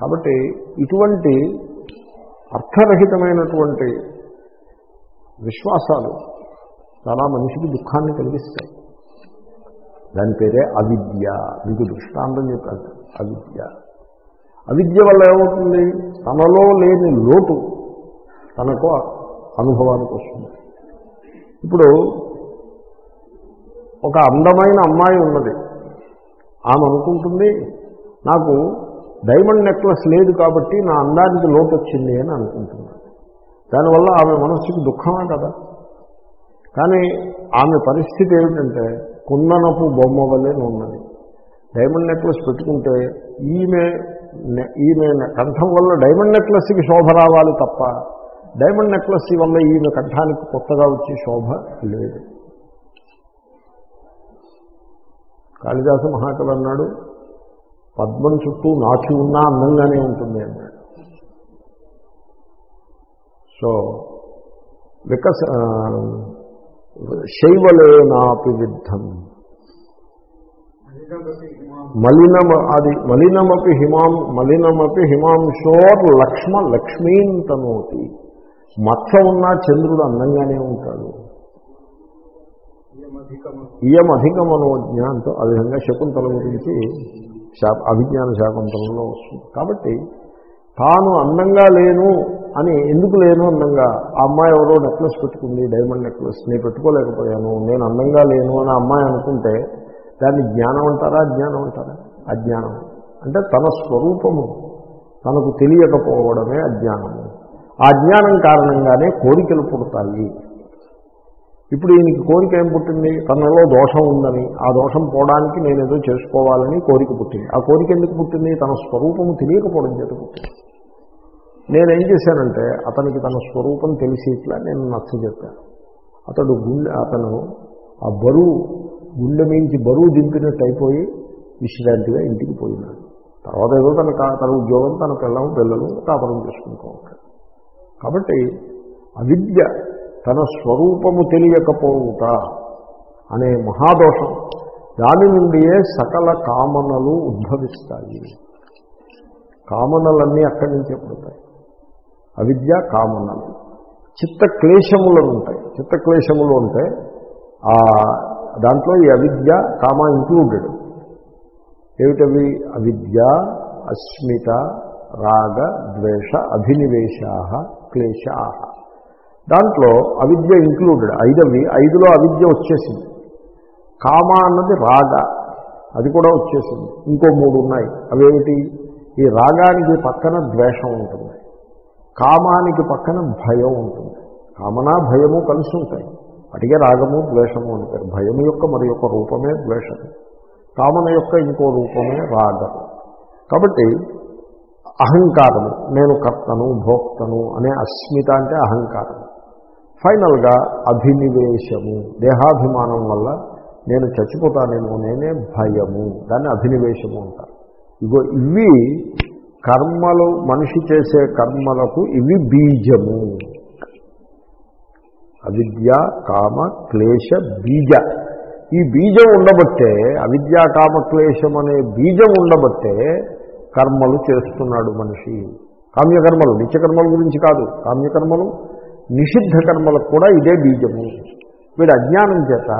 కాబట్టి ఇటువంటి అర్థరహితమైనటువంటి విశ్వాసాలు చాలా మనిషికి దుఃఖాన్ని కలిగిస్తాయి. దాని పేరే అవిద్య. మీకు దృష్టాంతం చెప్పాను అవిద్య. అవిద్య వల్ల ఏమవుతుంది? తనలో లేని లోటు తనకు అనుభవానికి వస్తుంది. ఇప్పుడు ఒక అందమైన అమ్మాయి ఉన్నది. ఆమె అనుకుంటుంది నాకు డైమండ్ నెక్లెస్ లేదు కాబట్టి నా అందానికి లోటు వచ్చింది అని అనుకుంటున్నాను. దానివల్ల ఆమె మనస్సుకి దుఃఖమే కదా. కానీ ఆమె పరిస్థితి ఏమిటంటే కుందనపు బొమ్మ వల్లే ఉన్నది. డైమండ్ నెక్లెస్ పెట్టుకుంటే ఈమె ఈమె కంఠం వల్ల డైమండ్ నెక్లెస్కి శోభ రావాలి తప్ప డైమండ్ నెక్లెస్ వల్ల ఈమె కంఠానికి కొత్తగా వచ్చే శోభ లేదు. కాళిదాస మహాకవి అన్నాడు పద్మం చుట్టూ నాచి ఉన్నా అందంగానే ఉంటుంది అన్నాడు. సో వికస శైవలేనాపి విద్ధం. మలినమ అది మలినమపి హిమాం మలినమపి హిమాంశోర్ లక్ష్మ లక్ష్మీం తనోతి మచ్చ ఉన్న చంద్రుడు అందంగానే ఉంటాడు. ఇయం అధికమనోజ్ఞ అంటూ ఆ విధంగా శకుంతల గురించి శాప అభిజ్ఞాన శాకుంతలంలో వస్తుంది. కాబట్టి తాను అందంగా లేను అని ఎందుకు లేను అందంగా? ఆ అమ్మాయి ఎవరో నెక్లెస్ పెట్టుకుంది డైమండ్ నెక్లెస్ నేను పెట్టుకోలేకపోయాను నేను అందంగా లేను అని అమ్మాయి అనుకుంటే దాన్ని జ్ఞానం అంటారా అజ్ఞానం అంటారా? అజ్ఞానం. అంటే తన స్వరూపము తనకు తెలియకపోవడమే అజ్ఞానము. ఆ అజ్ఞానం కారణంగానే కోరికలు పుడతాయి. ఇప్పుడు ఈయనకి కోరిక ఏం పుట్టింది? తనలో దోషం ఉందని. ఆ దోషం పోవడానికి నేను ఏదో చేసుకోవాలని కోరిక పుట్టింది. ఆ కోరిక ఎందుకు పుట్టింది? తన స్వరూపము తెలియకపోవడం చేత పుట్టింది. నేనేం చేశానంటే అతనికి తన స్వరూపం తెలిసి ఇట్లా నేను నచ్చ చెప్పాను. అతడు గుండె అతను ఆ బరువు గుండె మించి బరువు దింపినట్టు అయిపోయి విశ్రాంతిగా ఇంటికి పోయినాడు. తర్వాత ఏదో తన తన ఉద్యోగం తన పిల్లలు పిల్లలు కాపురం చేసుకుంటూ ఉంటాడు. కాబట్టి అవిద్య తన స్వరూపము తెలియకపోవుట అనే మహాదోషం. దాని నుండియే సకల కామనలు ఉద్భవిస్తాయి. కామనలన్నీ అక్కడి నుంచే పుడతాయి. అవిద్య కామనలు. చిత్త క్లేశములు ఉంటాయి. చిత్త క్లేశములు ఉంటే ఆ దాంట్లో ఈ అవిద్య కామ ఇంక్లూడెడ్. ఏమిటవి? అవిద్య అస్మిత రాగ ద్వేష అభినివేశా క్లేశా దాంట్లో అవిద్య ఇంక్లూడెడ్ ఐదవి ఐదులో అవిద్య వచ్చేసింది. కామ అన్నది రాగ. అది కూడా వచ్చేసింది. ఇంకో మూడు ఉన్నాయి. అవేమిటి? ఈ రాగానికి పక్కన ద్వేషం ఉంటుంది. కామానికి పక్కన భయం ఉంటుంది. కామన భయము కలిసి ఉంటాయి. అటుగే రాగము ద్వేషము అంటారు భయము యొక్క మరి యొక్క రూపమే ద్వేషము. కామన యొక్క ఇంకో రూపమే రాగము. కాబట్టి అహంకారము నేను కర్తను భోక్తను అనే అస్మిత అంటే అహంకారము. ఫైనల్గా అభినివేశము దేహాభిమానం వల్ల నేను చచ్చిపోతానేమో నేనే భయము. దాన్ని అభినివేశము అంటారు. ఇగో ఇవి కర్మలు మనిషి చేసే కర్మలకు ఇవి బీజము. అవిద్య కామ క్లేశ బీజ. ఈ బీజం ఉండబట్టే అవిద్య కామ క్లేశం అనే బీజం ఉండబట్టే కర్మలు చేస్తున్నాడు మనిషి. కామ్యకర్మలు నిత్యకర్మల గురించి కాదు కామ్యకర్మలు నిషిద్ధ కర్మలకు కూడా ఇదే బీజము. వీడు అజ్ఞానం చేత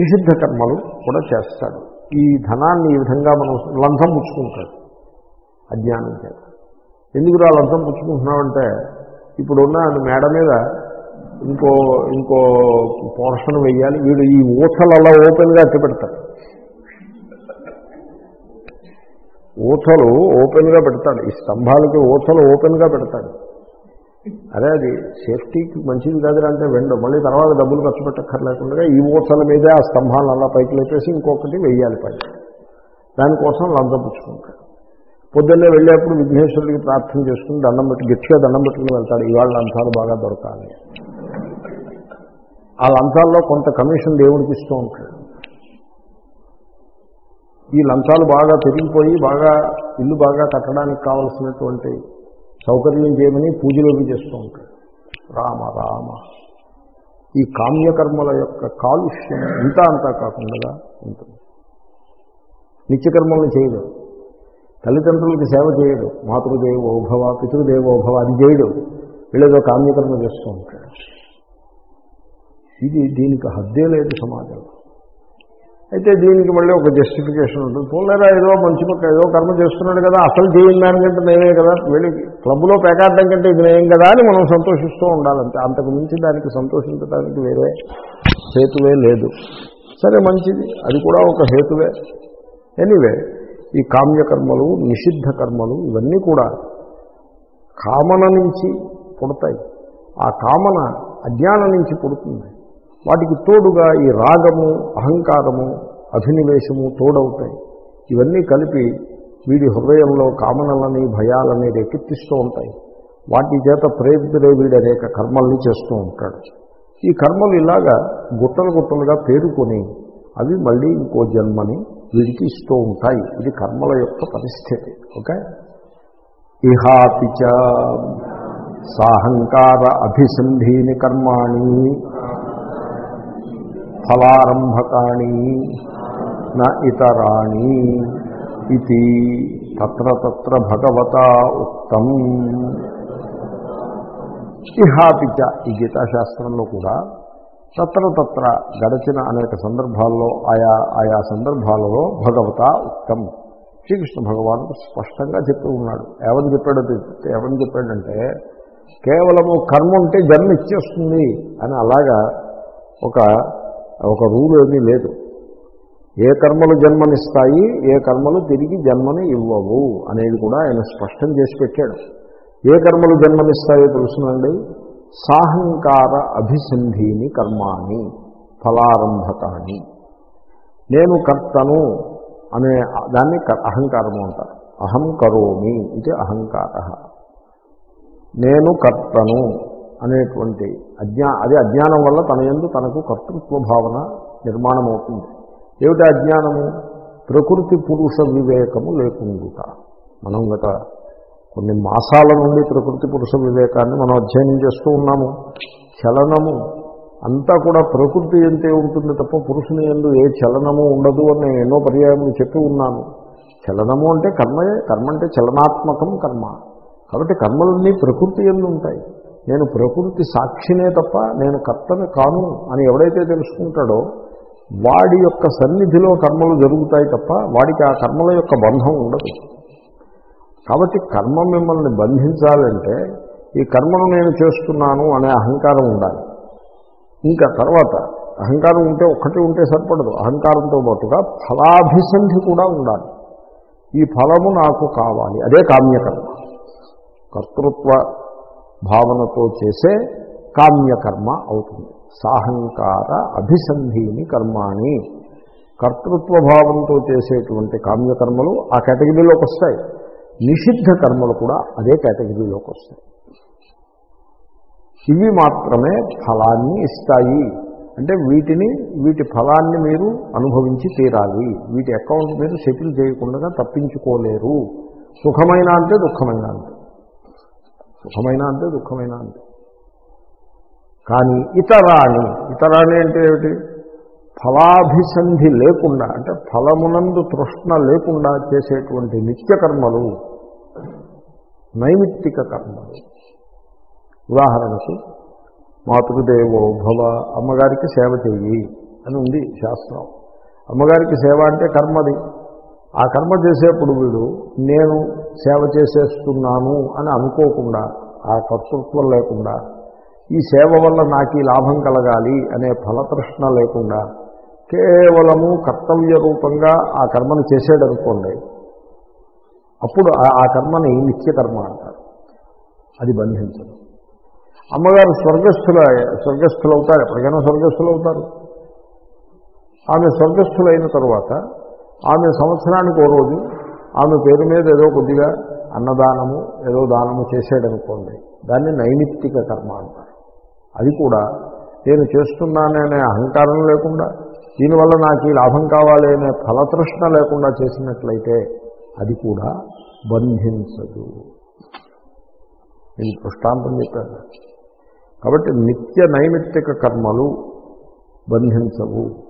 నిషిద్ధ కర్మలు కూడా చేస్తాడు. ఈ ధనాన్ని ఈ విధంగా మనం లంధం పుచ్చుకుంటాడు అజ్ఞానం చేత. ఎందుకు ఆ లంచం పుచ్చుకుంటున్నామంటే ఇప్పుడున్న మేడ మీద ఇంకో ఇంకో పోర్షన్ వేయాలి వీడు ఈ ఊసలు అలా ఓపెన్గా అట్టి పెడతాడు. ఊసలు ఓపెన్గా పెడతాడు. ఈ స్తంభాలకి ఊసలు ఓపెన్గా పెడతాడు. అదే అది సేఫ్టీకి మంచిది కాదు అంటే వెండు. మళ్ళీ తర్వాత డబ్బులు ఖర్చు పెట్టక్కర్లేకుండా ఈ ఊసల మీదే ఆ స్తంభాలను అలా పైకి లేపేసి ఇంకొకటి వెయ్యాలి పైన దానికోసం లంచం పుచ్చుకుంటాడు పొద్దున్నే వెళ్ళేప్పుడు విఘ్నేశ్వరుడికి ప్రార్థన చేసుకుని దండం పెట్టి గట్టిగా దండం పెట్టుకుని వెళ్తాడు. ఇవాళ లంచాలు బాగా దొరకాలి. ఆ లంచాల్లో కొంత కమిషన్ దేవుడికి ఇస్తూ ఉంటాడు. ఈ లంచాలు బాగా పెరిగిపోయి బాగా ఇల్లు బాగా కట్టడానికి కావలసినటువంటి సౌకర్యం చేయమని పూజలోకి చేస్తూ ఉంటాడు. రామ రామ. ఈ కామ్యకర్మల యొక్క కాలుష్యం ఇంత అంతా కాకుండా ఉంటుంది. నిత్యకర్మలను చేయలేదు తల్లిదండ్రులకి సేవ చేయడు. మాతృదేవోభవ పితృదేవోభవ అది చేయడు. వీళ్ళేదో కామ్యకర్మ చేస్తూ ఉంటాడు ఇది దీనికి హద్దే లేదు సమాజంలో. అయితే దీనికి మళ్ళీ ఒక జస్టిఫికేషన్ ఉంటుంది. పోలేరా ఏదో మంచి పక్క ఏదో కర్మ చేస్తున్నాడు కదా అసలు చేయని దానికంటే నేనే కదా వెళ్ళి క్లబ్లో పేకాడడం కంటే ఇది నేం కదా అని మనం సంతోషిస్తూ ఉండాలంటే అంతకు మించి దానికి సంతోషించడానికి వేరే హేతువే లేదు. సరే మంచిది. అది కూడా ఒక హేతువే. ఎనీవే ఈ కామ్యకర్మలు నిషిద్ధ కర్మలు ఇవన్నీ కూడా కామన నుంచి పుడతాయి. ఆ కామన అజ్ఞానం నుంచి పుడుతుంది. వాటికి తోడుగా ఈ రాగము అహంకారము అభినివేశము తోడవుతాయి. ఇవన్నీ కలిపి వీడి హృదయంలో కామనలని భయాలని రేకెత్తిస్తూ ఉంటాయి. వాటి చేత ప్రేరితుడే వీడు అనేక కర్మల్ని చేస్తూ ఉంటాడు. ఈ కర్మలు ఇలాగా గుట్టలు గుట్టలుగా పేరుకొని అవి మళ్ళీ ఇంకో జన్మని వీడికి ఇస్తూ ఉంటాయి. ఇది కర్మల యొక్క పరిస్థితి. ఓకే? ఇహాపిచ సాహంకార అభిసంధీని కర్మాణి ఫలారంభకాణి న ఇతరాణి ఇది తత్ర తత్ర భగవత ఉత్తం ఇహాపిచ ఈ గీతాశాస్త్రంలో కూడా తత్ర తత్ర గడచిన అనేక సందర్భాల్లో ఆయా ఆయా సందర్భాలలో భగవత ఉత్తం శ్రీకృష్ణ భగవానుడు స్పష్టంగా చెప్తూ ఉన్నాడు. ఏమని చెప్పాడో తెలిస్తే ఏమని చెప్పాడంటే కేవలము కర్మ ఉంటే జన్మ ఇచ్చేస్తుంది అని అలాగా ఒక ఒక రూల్ ఏమీ లేదు. ఏ కర్మలు జన్మనిస్తాయి ఏ కర్మలు తిరిగి జన్మని ఇవ్వవు అనేది కూడా ఆయన స్పష్టం చేసి పెట్టాడు. ఏ కర్మలు జన్మనిస్తాయో తెలుసునండి? సాహంకార అభిసంధిని కర్మాని ఫలారంభకాని నేను కర్తను అనే దాన్ని క- అహంకారము అంటారు. అహం కరోమి ఇది అహంకార. నేను కర్తను అనేటువంటి అజ్ఞా అదే అజ్ఞానం వల్ల తన ఎందు తనకు కర్తృత్వ భావన నిర్మాణం అవుతుంది ఏమిటి అజ్ఞానము? ప్రకృతి పురుష వివేకము లేకుండుట. మనం గత కొన్ని మాసాల నుండి ప్రకృతి పురుష వివేకాన్ని మనం అధ్యయనం చేస్తూ ఉన్నాము. చలనము అంతా కూడా ప్రకృతి ఎంతే ఉంటుంది తప్ప పురుషుని ఎందు ఏ చలనము ఉండదు అని నేను ఎన్నో పర్యాయములు చెప్పి ఉన్నాను. చలనము అంటే కర్మయే కర్మ అంటే చలనాత్మకం కర్మ. కాబట్టి కర్మలన్నీ ప్రకృతి ఎందు ఉంటాయి. నేను ప్రకృతి సాక్షినే తప్ప నేను కర్తను కాను అని ఎవడైతే తెలుసుకుంటాడో వాడి యొక్క సన్నిధిలో కర్మలు జరుగుతాయి తప్ప వాడికి ఆ కర్మల యొక్క బంధం ఉండదు. కాబట్టి కర్మ మిమ్మల్ని బంధించాలంటే ఈ కర్మను నేను చేస్తున్నాను అనే అహంకారం ఉండాలి. ఇంకా తర్వాత అహంకారం ఉంటే ఒక్కటి ఉంటే సరిపడదు. అహంకారంతో పాటుగా ఫలాభిసంధి కూడా ఉండాలి. ఈ ఫలము నాకు కావాలి. అదే కామ్యకర్మ. కర్తృత్వ భావనతో చేసే కామ్యకర్మ అవుతుంది. సాహంకార అభిసంధిని కర్మాణి. కర్తృత్వ భావంతో చేసేటువంటి కామ్యకర్మలు ఆ కేటగిరీలోకి వస్తాయి. నిషిద్ధ కర్మలు కూడా అదే కేటగిరీలోకి వస్తాయి. ఇవి మాత్రమే ఫలాన్ని ఇస్తాయి. అంటే వీటిని వీటి ఫలాన్ని మీరు అనుభవించి తీరాలి. వీటి అకౌంట్ మీరు సెటిల్ చేయకుండా తప్పించుకోలేరు. సుఖమైన అంటే దుఃఖమైన అంటే. సుఖమైన అంటే దుఃఖమైన అంటే. కానీ ఇతరాణి ఇతరాణి అంటే ఏమిటి? ఫలాభిసంధి లేకుండా అంటే ఫలమునందు తృష్ణ లేకుండా చేసేటువంటి నిత్యకర్మలు నైమిత్తిక కర్మలు. ఉదాహరణకు మాతృదేవో భవ అమ్మగారికి సేవ చెయ్యి అని ఉంది శాస్త్రం. అమ్మగారికి సేవ అంటే కర్మది. ఆ కర్మ చేసేప్పుడు వీడు నేను సేవ చేసేస్తున్నాను అని అనుకోకుండా ఆ కర్తృత్వం లేకుండా ఈ సేవ వల్ల నాకు ఈ లాభం కలగాలి అనే ఫలతృష్ణ లేకుండా కేవలము కర్తవ్య రూపంగా ఆ కర్మను చేసేడనుకోండి అప్పుడు ఆ- ఆ కర్మని నిత్యకర్మ అంటారు. అది బంధించదు. అమ్మగారు స్వర్గస్థుల స్వర్గస్థులు అవుతారు ఎప్పటికైనా స్వర్గస్థులు అవుతారు ఆమె స్వర్గస్థులైన తర్వాత ఆమె సంవత్సరానికి ఓ రోజు ఆమె పేరు మీద ఏదో కొద్దిగా అన్నదానము ఏదో దానము చేసేడనుకోండి దాన్ని నైమిత్తిక కర్మ అంటారు. అది కూడా నేను చేస్తున్నాననే అహంకారం లేకుండా దీనివల్ల నాకు ఈ లాభం కావాలి అనే ఫలతృష్ణ లేకుండా చేసినట్లయితే అది కూడా బంధించదు. నేను దృష్టాంతం చెప్పాను. కాబట్టి నిత్య నైమిత్తిక కర్మలు బంధించవు.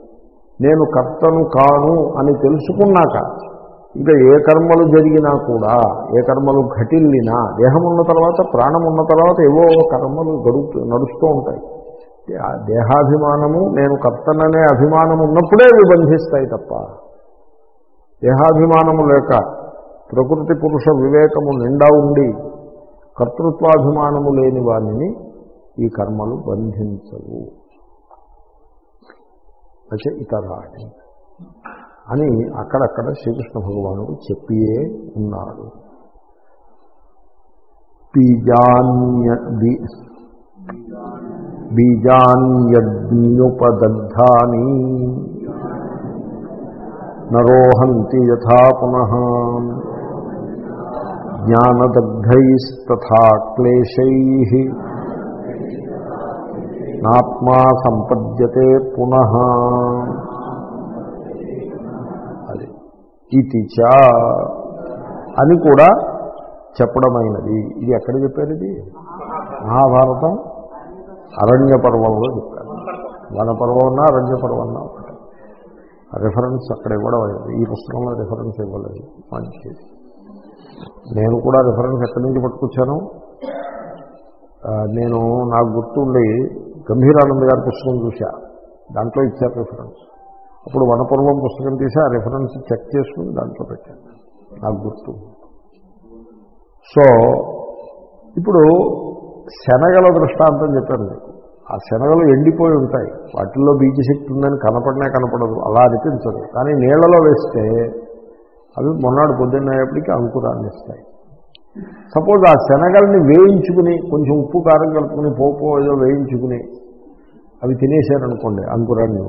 నేను కర్తను కాను అని తెలుసుకున్నాక ఇంకా ఏ కర్మలు జరిగినా కూడా ఏ కర్మలు ఘటిల్లినా దేహం ఉన్న తర్వాత ప్రాణం ఉన్న తర్వాత ఏవో కర్మలు గడుపుతూ నడుస్తూ ఉంటాయి. దేహాభిమానము నేను కర్తననే అభిమానం ఉన్నప్పుడే విబంధిస్తాయి తప్ప దేహాభిమానము లేక ప్రకృతి పురుష వివేకము నిండా ఉండి కర్తృత్వాభిమానము లేని వారిని ఈ కర్మలు బంధించవు. అయితే ఇతరాణి అని అక్కడక్కడ శ్రీకృష్ణ భగవానుడు చెప్పియే ఉన్నాడు బీజాన్య బీ- నరోహంతి యథా పునః జ్ఞానదగ్ధైస్తథా క్లేశై నాత్మా సంపద్యతే పునః. అది ఇది చ అని కూడా చెప్పడమైనది. ఇది ఎక్కడ చెప్పారు ఇది? మహాభారతం. అరణ్య పర్వంలో చెప్పారు. వన పర్వం అరణ్య పర్వం ఒకటి. రిఫరెన్స్ అక్కడ ఇవ్వడం అయింది ఈ పుస్తకంలో రిఫరెన్స్ ఇవ్వలేదు. మంచిది. నేను కూడా రిఫరెన్స్ ఎక్కడి నుంచి పట్టుకొచ్చాను? నేను నాకు గుర్తుండి గంభీరానంద్ గారి పుస్తకం చూశా. దాంట్లో ఇచ్చారు రిఫరెన్స్ అప్పుడు వనపూర్వం పుస్తకం తీసి ఆ రిఫరెన్స్ చెక్ చేసుకుని దాంట్లో పెట్టాను. నాకు గుర్తు. సో ఇప్పుడు శనగల దృష్టాంతం చెప్పాను మీకు. ఆ శనగలు ఎండిపోయి ఉంటాయి. వాటిల్లో బీజశక్తి ఉందని కనపడనే కనపడదు. అలా అనిపించదు. కానీ నీళ్ళలో వేస్తే అవి మొన్నటి పొద్దున్నప్పటికీ అంకురాన్ని ఇస్తాయి సపోజ్ ఆ శనగల్ని వేయించుకుని కొంచెం ఉప్పు కారం కలుపుకుని పోపో ఏదో వేయించుకుని అవి తినేశారనుకోండి అంకురాన్ని.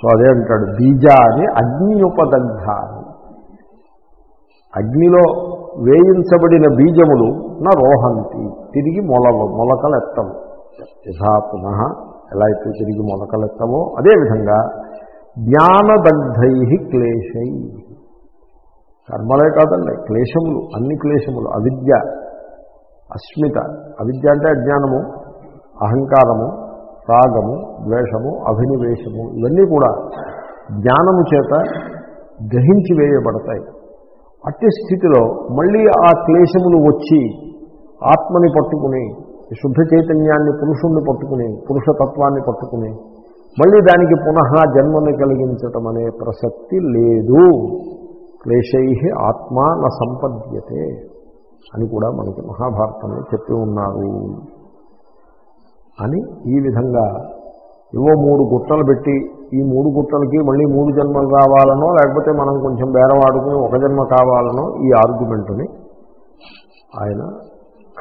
సో అదే అంటాడు బీజాని అగ్నియుపదగ్ధ అని అగ్నిలో వేయించబడిన బీజములు నా రోహంతి తిరిగి మొలవ మొలకలెత్తవు. యథా పునః ఎలా అయితే తిరిగి మొలకలెత్తవో అదేవిధంగా జ్ఞానదగ్ధై క్లేశై. కర్మలే కాదండి క్లేశములు అన్ని క్లేశములు అవిద్య అస్మిత. అవిద్య అంటే అజ్ఞానము అహంకారము రాగము ద్వేషము అభినివేశము ఇవన్నీ కూడా జ్ఞానము చేత గ్రహించి వేయబడతాయి. అట్టి స్థితిలో మళ్ళీ ఆ క్లేశములు వచ్చి ఆత్మని పట్టుకుని శుద్ధ చైతన్యాన్ని పురుషుణ్ణి పట్టుకుని పురుషతత్వాన్ని పట్టుకుని మళ్ళీ దానికి పునః జన్మని కలిగించటం అనే ప్రసక్తి లేదు. క్లేశై ఆత్మా న సంపద్యతే అని కూడా మనకి మహాభారతంలో చెప్పి ఉన్నారు. అని ఈ విధంగా ఏవో మూడు గుట్టలు పెట్టి ఈ మూడు గుట్టలకి మళ్ళీ మూడు జన్మలు రావాలనో లేకపోతే మనం కొంచెం బేరం ఆడుకుని ఒక జన్మ కావాలనో ఈ ఆర్గ్యుమెంట్ని ఆయన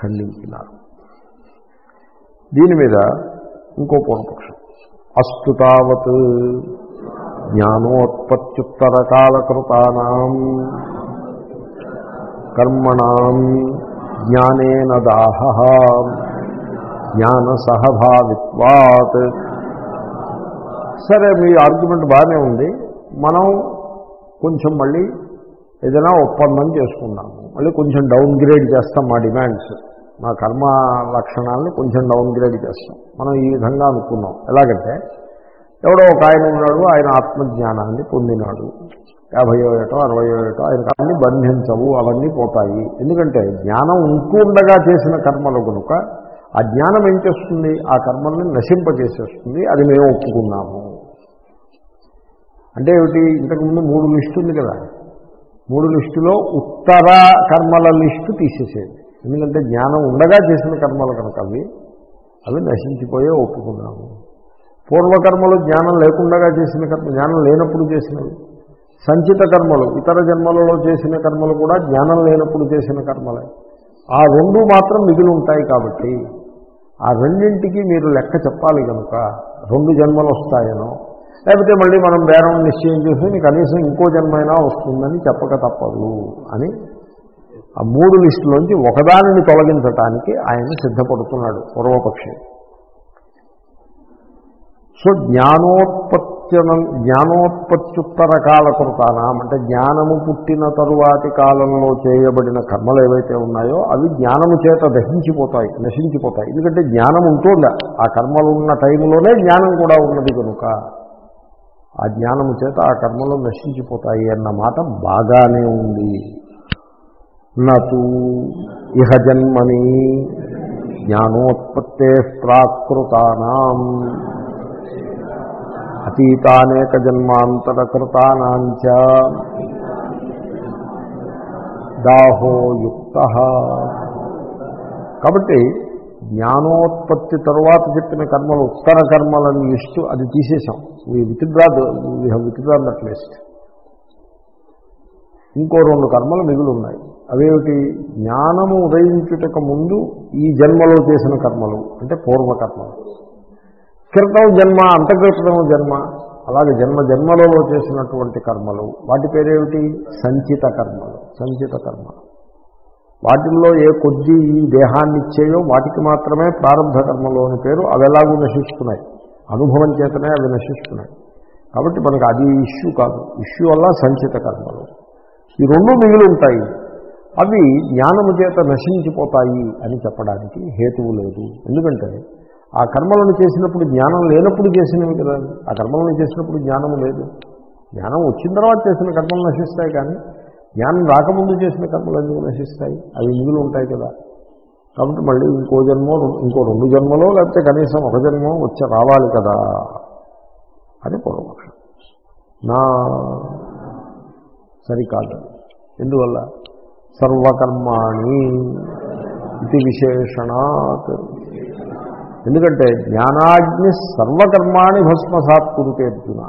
ఖండించినారు. దీని మీద ఇంకో పూర్వపక్షం. అస్తు తావత్ జ్ఞానోత్పత్త్యుత్తరకాలకృతానాం. కర్మణాం జ్ఞానేన దాహ. జ్ఞాన సహభావిత్వాత్ సరే మీ ఆర్గ్యుమెంట్ బాగానే ఉంది. మనం కొంచెం మళ్ళీ ఏదైనా ఒప్పందం చేసుకున్నాము మళ్ళీ కొంచెం డౌన్ గ్రేడ్ చేస్తాం మా డిమాండ్స్ మా కర్మ లక్షణాలను కొంచెం డౌన్ గ్రేడ్ చేస్తాం. మనం ఈ విధంగా అనుకున్నాం. ఎలాగంటే ఎవడో ఒక ఆయన ఉన్నాడు ఆయన ఆత్మజ్ఞానాన్ని పొందినాడు. యాభయో ఏటో అరవయో ఏటో ఆయన అన్ని బంధించవు అవన్నీ పోతాయి. ఎందుకంటే జ్ఞానం ఉంటుండగా చేసిన కర్మలు కనుక ఆ జ్ఞానం ఏం చేస్తుంది? ఆ కర్మల్ని నశింపజేసేస్తుంది అది మేము ఒప్పుకున్నాము. అంటే ఏమిటి? ఇంతకుముందు మూడు లిస్టు ఉంది కదా. మూడు లిస్టులో ఉత్తర కర్మల లిస్టు తీసేసేది. ఎందుకంటే జ్ఞానం ఉండగా చేసిన కర్మలు కనుక అవి అవి నశించిపోయే ఒప్పుకున్నాము. పూర్వకర్మలు జ్ఞానం లేకుండా చేసిన కర్మ జ్ఞానం లేనప్పుడు చేసినవి. సంచిత కర్మలు ఇతర జన్మలలో చేసిన కర్మలు కూడా జ్ఞానం లేనప్పుడు చేసిన కర్మలే. ఆ రెండు మాత్రం మిగిలి ఉంటాయి కాబట్టి ఆ రెండింటికి మీరు లెక్క చెప్పాలి కనుక రెండు జన్మలు వస్తాయనో లేకపోతే మళ్ళీ మనం బేరం నిశ్చయం చేసి కనీసం ఇంకో జన్మైనా వస్తుందని చెప్పక తప్పదు అని ఆ మూడు లిస్టులోంచి ఒకదానిని తొలగించటానికి ఆయన సిద్ధపడుతున్నాడు పూర్వపక్షి. సో జ్ఞానోత్పత్తిన జ్ఞానోత్పత్త్యుత్తర కాల కృతానాం అంటే జ్ఞానము పుట్టిన తరువాతి కాలంలో చేయబడిన కర్మలు ఏవైతే ఉన్నాయో అవి జ్ఞానము చేత దహించిపోతాయి నశించిపోతాయి. ఎందుకంటే జ్ఞానం ఉంటుందా ఆ కర్మలు ఉన్న టైంలోనే జ్ఞానం కూడా ఉన్నది కనుక ఆ జ్ఞానము చేత ఆ కర్మలు నశించిపోతాయి అన్న మాట బాగానే ఉంది. నటు ఇహ జన్మని జ్ఞానోత్పత్తే ప్రాకృతానాం. అతీతానేక జన్మాంతరకృతానాంచ దాహోయుక్త. కాబట్టి జ్ఞానోత్పత్తి తరువాత చెప్పిన కర్మలు ఉత్తర కర్మలని ఇస్తూ అది తీసేసాం we withdraw we have withdraw that list ఇంకో రెండు కర్మలు మిగులు ఉన్నాయి అవేమిటి? జ్ఞానము ఉదయించుటకు ముందు ఈ జన్మలో చేసిన కర్మలు అంటే పూర్వకర్మలు. క్రితం జన్మ అంతక్రితం జన్మ. అలాగే జన్మ జన్మలలో చేసినటువంటి కర్మలు. వాటి పేరేమిటి? సంచిత కర్మలు. సంచిత కర్మ వాటిల్లో ఏ కొద్ది ఈ దేహాన్ని ఇచ్చేయో వాటికి మాత్రమే ప్రారంభ కర్మలు అని పేరు. అవి ఎలాగూ నశిస్తున్నాయి. అనుభవం చేతనే అవి నశిస్తున్నాయి. కాబట్టి మనకు అది ఇష్యూ కాదు. ఇష్యూ వల్ల సంచిత కర్మలు. ఈ రెండు మిగిలి ఉంటాయి అవి జ్ఞానము చేత నశించిపోతాయి అని చెప్పడానికి హేతువు లేదు. ఎందుకంటే ఆ కర్మలను చేసినప్పుడు జ్ఞానం లేనప్పుడు చేసినవి కదా. ఆ కర్మలను చేసినప్పుడు జ్ఞానం లేదు. జ్ఞానం వచ్చిన తర్వాత చేసిన కర్మలు నశిస్తాయి కానీ జ్ఞానం రాకముందు చేసిన కర్మలు ఎందుకు నశిస్తాయి? అవి ఇందులో ఉంటాయి కదా. కాబట్టి మళ్ళీ ఇంకో జన్మ ఇంకో రెండు జన్మలో లేకపోతే కనీసం ఒక జన్మ వచ్చి రావాలి కదా. అని పూర్వపక్షం. నా సరికాదు. ఎందువల్ల? సర్వకర్మాణి ఇది విశేషణాత్. ఎందుకంటే జ్ఞానాగ్ని సర్వకర్మాణి భస్మసాత్కురుతే అర్జున.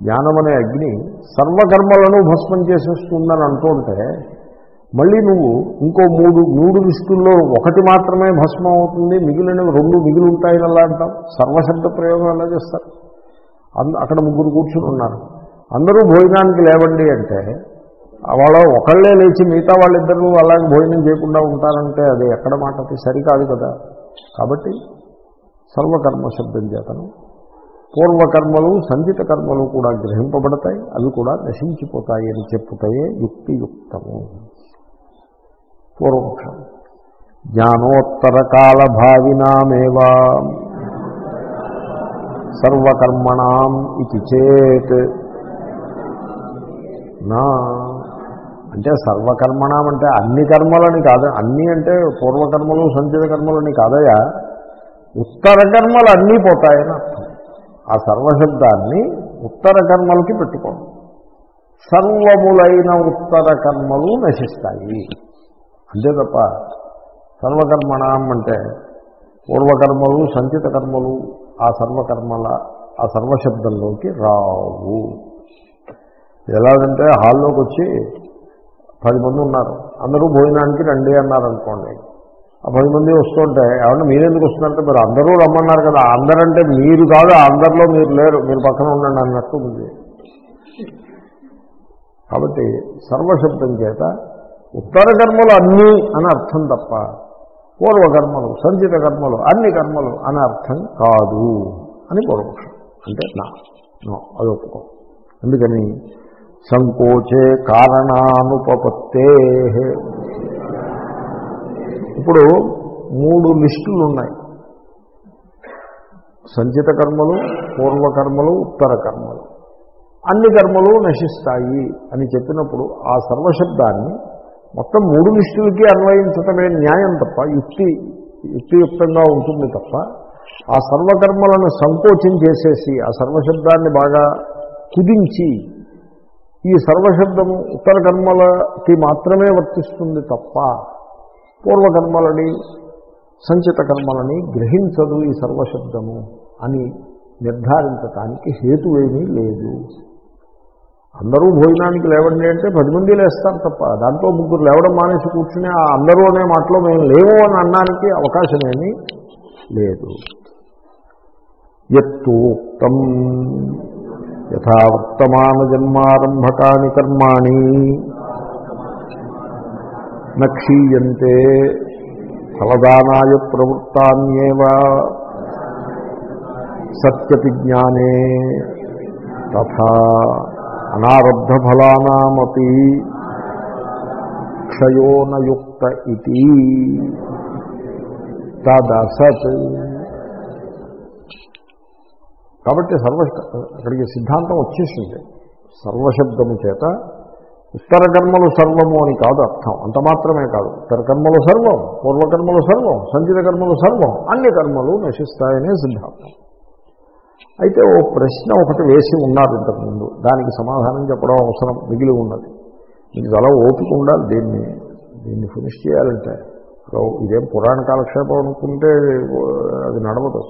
జ్ఞానం అనే అగ్ని సర్వకర్మలను భస్మం చేసేస్తుందని అంటుంటే మళ్ళీ నువ్వు ఇంకో మూడు మూడు దృష్టిల్లో ఒకటి మాత్రమే భస్మం అవుతుంది మిగిలినవి రెండు మిగిలి ఉంటాయని అలా అంటాం సర్వశబ్ద ప్రయోగం ఎలా చేస్తారు? అక్కడ ముగ్గురు కూర్చుని ఉన్నారు. అందరూ భోజనానికి లేవండి అంటే వాళ్ళ ఒకళ్ళే లేచి మిగతా వాళ్ళిద్దరూ అలాగే భోజనం చేయకుండా ఉంటారంటే అది ఎక్కడ మాట? అది సరికాదు కదా. కాబట్టి సర్వకర్మ శబ్దం చేతను. పూర్వకర్మలు సంచిత కర్మలు కూడా గ్రహింపబడతాయి అవి కూడా నశించిపోతాయి అని చెప్పుతాయే యుక్తియుక్తము. పూర్వపక్షం. జ్ఞానోత్తర కాల భావినామేవా సర్వకర్మణం ఇది చేత్. నా అంటే సర్వకర్మణం అంటే అన్ని కర్మలని కాదు అన్ని అంటే పూర్వకర్మలు సంచిత కర్మలని కాదయా ఉత్తర కర్మలు అన్నీ పోతాయని అర్థం. ఆ సర్వశబ్దాన్ని ఉత్తర కర్మలకి పెట్టుకోండి సర్వములైన ఉత్తర కర్మలు నశిస్తాయి. అంతే తప్ప సర్వకర్మణం అంటే పూర్వకర్మలు సంచిత కర్మలు ఆ సర్వకర్మల ఆ సర్వశబ్దంలోకి రావు. ఎలాగంటే హాల్లోకి వచ్చి పది మంది ఉన్నారు. అందరూ భోజనానికి రండి అన్నారు అనుకోండి ఆ పది మంది వస్తుంటే ఏమన్నా మీరెందుకు వస్తున్నారంటే మీరు అందరూ రమ్మన్నారు కదా. అందరంటే మీరు కాదు అందరిలో మీరు లేరు. మీరు పక్కన ఉండండి అన్నట్టు ఉంది. కాబట్టి సర్వశబ్దం చేత ఉత్తర కర్మలు అన్నీ అని అర్థం తప్ప పూర్వకర్మలు సంచిత కర్మలు అన్ని కర్మలు అని అర్థం కాదు అని పూర్వపక్షం. అంటే నా అది ఒప్పుకో. అందుకని సంకోచే కారణానుపపత్తే. ఇప్పుడు మూడు లిస్టులు ఉన్నాయి సంచిత కర్మలు పూర్వకర్మలు ఉత్తర కర్మలు అన్ని కర్మలు నశిస్తాయి అని చెప్పినప్పుడు ఆ సర్వశబ్దాన్ని మొత్తం మూడు లిస్టులకి అన్వయించటమే న్యాయం తప్ప యుక్తి యుక్తియుక్తంగా ఉంటుంది తప్ప ఆ సర్వకర్మలను సంకోచం చేసేసి ఆ సర్వశబ్దాన్ని బాగా కుదించి ఈ సర్వశబ్దము ఉత్తర కర్మలకి మాత్రమే వర్తిస్తుంది తప్ప పూర్వకర్మలని సంచిత కర్మలని గ్రహించదు ఈ సర్వశబ్దము అని నిర్ధారించటానికి హేతువేమీ లేదు. అందరూ భోజనానికి లేవండి అంటే పది మంది లేస్తారు తప్ప దాంట్లో ముగ్గురు లేవడం మానేసి కూర్చుని ఆ అందరూ అనే మాటలో మేము లేవు అని అనడానికి అవకాశమేమీ లేదు. ఎత్తు ఉక్తం యథావర్తమాన కర్మాణి నక్షీయంతే ఫలదానాయ ప్రవృత్తాన్యేవ సత్యపి జ్ఞానే తథా అనారబ్ధఫలానామపి క్షయోనయుక్త ఇది తదసత్. కాబట్టి సర్వ అక్కడికి సిద్ధాంతం వచ్చేసింది. సర్వశబ్దము చేత ఉత్తర కర్మలు సర్వము అని కాదు అర్థం. అంత మాత్రమే కాదు. ఉత్తర కర్మలు సర్వం పూర్వకర్మలు సర్వం సంచిత కర్మలు సర్వం అన్ని కర్మలు నశిస్తాయనే సిద్ధాంతం. అయితే ఓ ప్రశ్న ఒకటి వేసి ఉన్నారు ఇంతకుముందు. దానికి సమాధానం చెప్పడం అవసరం మిగిలి ఉన్నది. మీకు చాలా ఓపిక ఉండాలి. దీన్ని దీన్ని ఫినిష్ చేయాలంటే. ఇదేం పురాణ కాలక్షేపం అనుకుంటే అది నడవదు.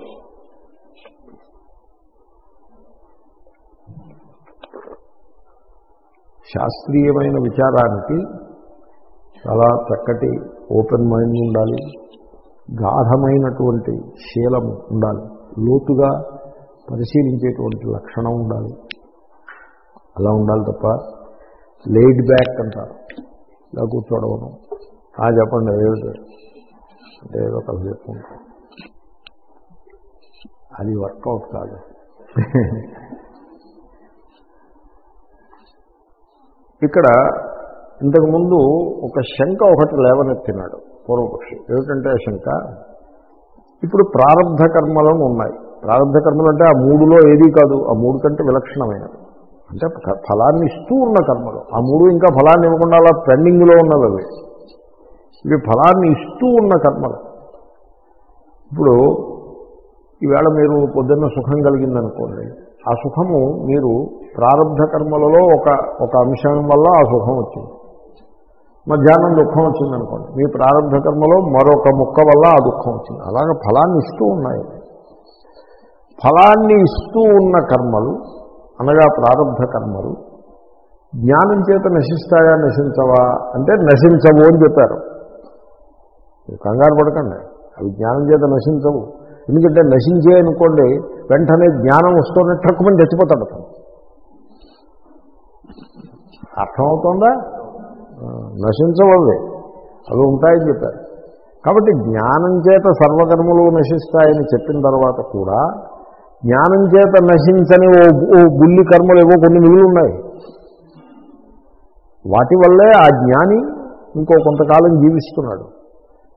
శాస్త్రీయమైన విచారానికి చాలా చక్కటి ఓపెన్ మైండ్ ఉండాలి. గాఢమైనటువంటి శీలం ఉండాలి. లోతుగా పరిశీలించేటువంటి లక్షణం ఉండాలి. అలా ఉండాలి తప్ప లేడ్ బ్యాక్ అంటారు. ఇలా కూర్చోవడం ఆ చెప్పండి ఏమిటి అంటే ఏదో కథ చెప్పుకుంటాం అది వర్కౌట్ కాదు. ఇక్కడ ఇంతకుముందు ఒక శంక ఒకటి లేవనెత్తినాడు పూర్వపక్షి. ఏమిటంటే శంక ఇప్పుడు ప్రారంధ కర్మలను ఉన్నాయి. ప్రారంధ కర్మలు అంటే ఆ మూడులో ఏదీ కాదు. ఆ మూడు కంటే విలక్షణమైనది అంటే ఫలాన్ని ఇస్తూ ఉన్న కర్మలు. ఆ మూడు ఇంకా ఫలాన్ని ఇవ్వకుండా అలా పెండింగ్లో ఉన్నవి అవి. ఇవి ఫలాన్ని ఇస్తూ ఉన్న కర్మలు. ఇప్పుడు ఈవేళ మీరు పొద్దున్న సుఖం కలిగిందనుకోండి ఆ సుఖము మీరు ప్రారంభ కర్మలలో ఒక ఒక అంశం వల్ల ఆ సుఖం వచ్చింది. మధ్యాహ్నం దుఃఖం వచ్చిందనుకోండి. మీ ప్రారంభ కర్మలో మరొక ముక్క వల్ల ఆ దుఃఖం వచ్చింది. అలాగే ఫలాన్ని ఇస్తూ ఉన్నాయి. ఫలాన్ని ఇస్తూ ఉన్న కర్మలు అనగా ప్రారంభ కర్మలు జ్ఞానం చేత నశిస్తాయా నశించవా? అంటే నశించవు అని చెప్పారు. కంగారు పడకండి. అవి జ్ఞానం చేత నశించవు. ఎందుకంటే నశించే అనుకోండి వెంటనే జ్ఞానం వస్తున్న ట్రక్కుమని చచ్చిపోతాడు అతను. అర్థమవుతుందా? నశించవు అవి అవి ఉంటాయని చెప్పారు. కాబట్టి జ్ఞానం చేత సర్వకర్మలు నశిస్తాయని చెప్పిన తర్వాత కూడా జ్ఞానం చేత నశించని ఓ ఓ బుల్లి కర్మలు ఏవో కొన్ని మిగిలి ఉన్నాయి. వాటి వల్లే ఆ జ్ఞాని ఇంకో కొంతకాలం జీవిస్తున్నాడు.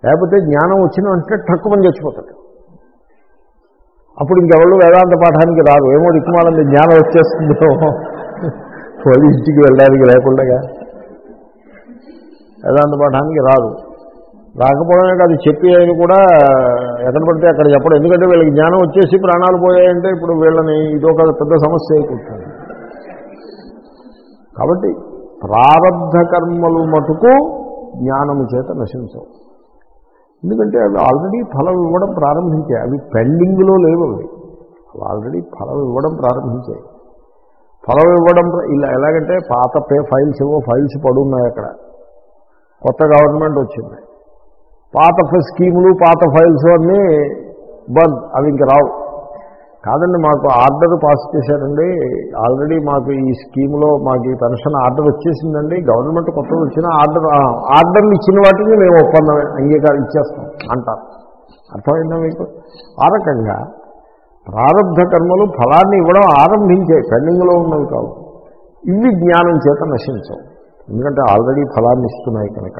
లేకపోతే జ్ఞానం వచ్చిన వెంటనే ట్రక్కుమని చచ్చిపోతాడు. అప్పుడు ఇంకెవరు వేదాంత పాఠానికి రారు. ఏమో దిక్కుమాలంది జ్ఞానం వచ్చేస్తుందో. పోయి ఇంటికి వెళ్ళడానికి లేకుండా వేదాంత పాఠానికి రాదు రాకపోవడమే కాదు చెప్పి ఆయన కూడా ఎక్కడ పడితే అక్కడ చెప్పడం. ఎందుకంటే వీళ్ళకి జ్ఞానం వచ్చేసి ప్రాణాలు పోయాయంటే ఇప్పుడు వీళ్ళని ఇదొక పెద్ద సమస్య అయిపోతుంది. కాబట్టి ప్రారంధ కర్మలు మటుకు జ్ఞానము చేత నశించవు. ఎందుకంటే అవి ఆల్రెడీ ఫలం ఇవ్వడం ప్రారంభించాయి. అవి పెండింగ్లో లేవు అవి. అవి ఆల్రెడీ ఫలం ఇవ్వడం ప్రారంభించాయి. ఫలం ఇవ్వడం ఇలా ఎలాగంటే పాత పే ఫైల్స్ ఏవో ఫైల్స్ పడున్నాయి అక్కడ. కొత్త గవర్నమెంట్ వచ్చింది. పాత స్కీములు పాత ఫైల్స్ అన్నీ బంద్. అవి ఇంక రావు. కాదండి మాకు ఆర్డర్ పాస్ చేశారండి. ఆల్రెడీ మాకు ఈ స్కీమ్లో మాకు ఈ పెన్షన్ ఆర్డర్ వచ్చేసిందండి. గవర్నమెంట్ కొత్తది వచ్చిన ఆర్డర్ ఆర్డర్లు ఇచ్చిన వాటిని మేము ఒప్పందం అంగీకారం ఇచ్చేస్తాం అంటారు. అర్థమైందా మీకు? ఆ రకంగా ప్రారంభ కర్మలు ఫలాన్ని ఇవ్వడం ఆరంభించాయి పెండింగ్లో ఉన్నవి కావు. ఇవి జ్ఞానం చేత నశించవు. ఎందుకంటే ఆల్రెడీ ఫలాన్ని ఇస్తున్నాయి కనుక.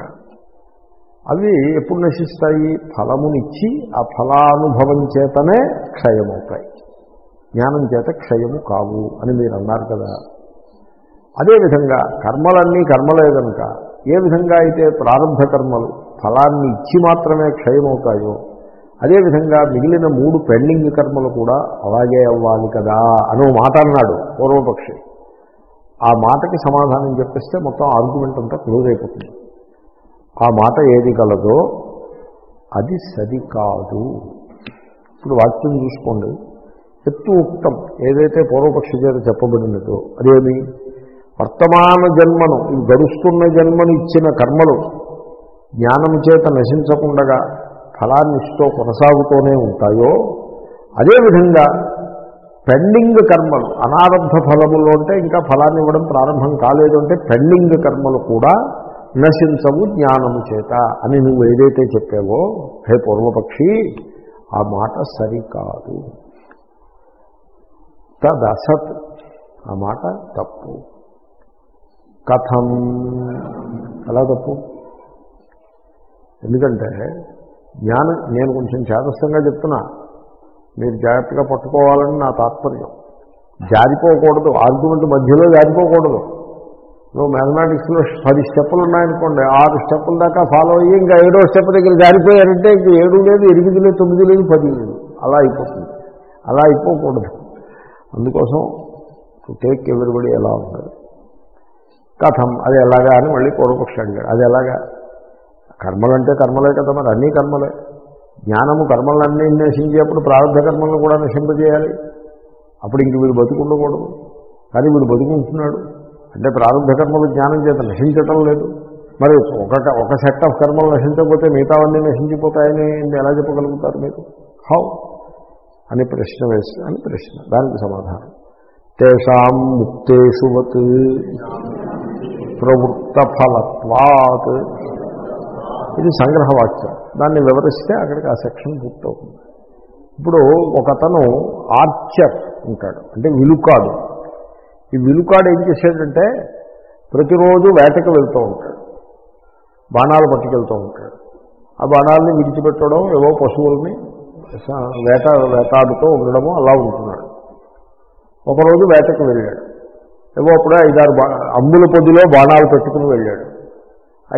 అవి ఎప్పుడు నశిస్తాయి? ఫలమునిచ్చి ఆ ఫలానుభవం చేతనే క్షయమవుతాయి. జ్ఞానం చేత క్షయము కావు అని మీరు అన్నారు కదా అదేవిధంగా కర్మలన్నీ కర్మలే కనుక ఏ విధంగా అయితే ప్రారంభ కర్మలు ఫలాన్ని ఇచ్చి మాత్రమే క్షయమవుతాయో అదేవిధంగా మిగిలిన మూడు పెండింగ్ కర్మలు కూడా అలాగే అవ్వాలి కదా అని మాట అన్నాడు పూర్వపక్షి. ఆ మాటకి సమాధానం చెప్పిస్తే మొత్తం ఆర్గ్యుమెంట్ అంతా క్లోజ్ అయిపోతుంది. ఆ మాట ఏది కలదో అది సరికాదు ఇప్పుడు వాక్యం చూసుకోండి. ఎత్తు ఉక్తం ఏదైతే పూర్వపక్షి చేత చెప్పబడినదో అదేమి? వర్తమాన జన్మను ఇది గడుస్తున్న జన్మను ఇచ్చిన కర్మలు జ్ఞానం చేత నశించకుండా ఫలాన్ని ఇస్తూ కొనసాగుతూనే ఉంటాయో అదేవిధంగా పెండింగ్ కర్మలు అనారబ్ధ ఫలములు అంటే ఇంకా ఫలాన్ని ఇవ్వడం ప్రారంభం కాలేదు అంటే పెండింగ్ కర్మలు కూడా నశించవు జ్ఞానము చేత అని నువ్వు ఏదైతే చెప్పావో హే పూర్వపక్షి ఆ మాట సరికాదు. తదసత్. ఆ మాట తప్పు. కథం. ఎలా తప్పు? ఎందుకంటే జ్ఞానం నేను కొంచెం చేతస్థంగా చెప్తున్నా. మీరు జాగ్రత్తగా పట్టుకోవాలని నా తాత్పర్యం. జారిపోకూడదు. ఆర్గ్యుమెంట్ మధ్యలో జారిపోకూడదు. నువ్వు మ్యాథమెటిక్స్లో పది స్టెప్పులు ఉన్నాయనుకోండి ఆరు స్టెప్పుల దాకా ఫాలో అయ్యి ఇంకా ఏడో స్టెప్ దగ్గర జారిపోయారంటే ఇంక ఏడు లేదు ఎనిమిది లేదు తొమ్మిది లేదు పది లేదు. అలా అయిపోతుంది. అలా అయిపోకూడదు. అందుకోసం టు టేక్ ఎవరిబడి ఎలా ఉంటుంది కథం అది ఎలాగా అని మళ్ళీ పూర్వపక్షి అడిగాడు అది ఎలాగా? కర్మలంటే కర్మలే కదా మరి అన్నీ కర్మలే. జ్ఞానము కర్మలన్నీ నశించేప్పుడు ప్రారంభ కర్మలను కూడా నశింపజేయాలి. అప్పుడు ఇంక వీడు బతుకుండకూడదు. కానీ వీడు బతుకుంటున్నాడు. అంటే ప్రారంభ కర్మలు జ్ఞానం చేత నశించటం లేదు. మరి ఒక ఒక సెట్ ఆఫ్ కర్మలు నశించకపోతే మిగతావన్నీ నశించిపోతాయని ఎలా చెప్పగలుగుతారు మీరు హౌ అని ప్రశ్న వేసి అని ప్రశ్న. దానికి సమాధానం. తేషాం ముక్తేషువత్ ప్రవృత్త ఫలత్వాత్ ఇది సంగ్రహవాక్యం. దాన్ని వివరిస్తే అక్కడికి ఆ సెక్షన్ పూర్తవుతుంది. ఇప్పుడు ఒకతను ఆర్చర్ ఉంటాడు. అంటే విలుకాడు. ఈ విలుకాడు ఏం చేశాడంటే ప్రతిరోజు వేటకు వెళ్తూ ఉంటాడు. బాణాలు పట్టుకెళ్తూ ఉంటాడు. ఆ బాణాలని విడిచిపెట్టడం ఏవో పశువుల్ని వేట వేటాడుతూ ఉండడము అలా ఉంటున్నాడు. ఒకరోజు వేటకు వెళ్ళాడు. ఏవో అప్పుడే ఐదారు బా అమ్ముల పొద్దులో బాణాలు పెట్టుకుని వెళ్ళాడు.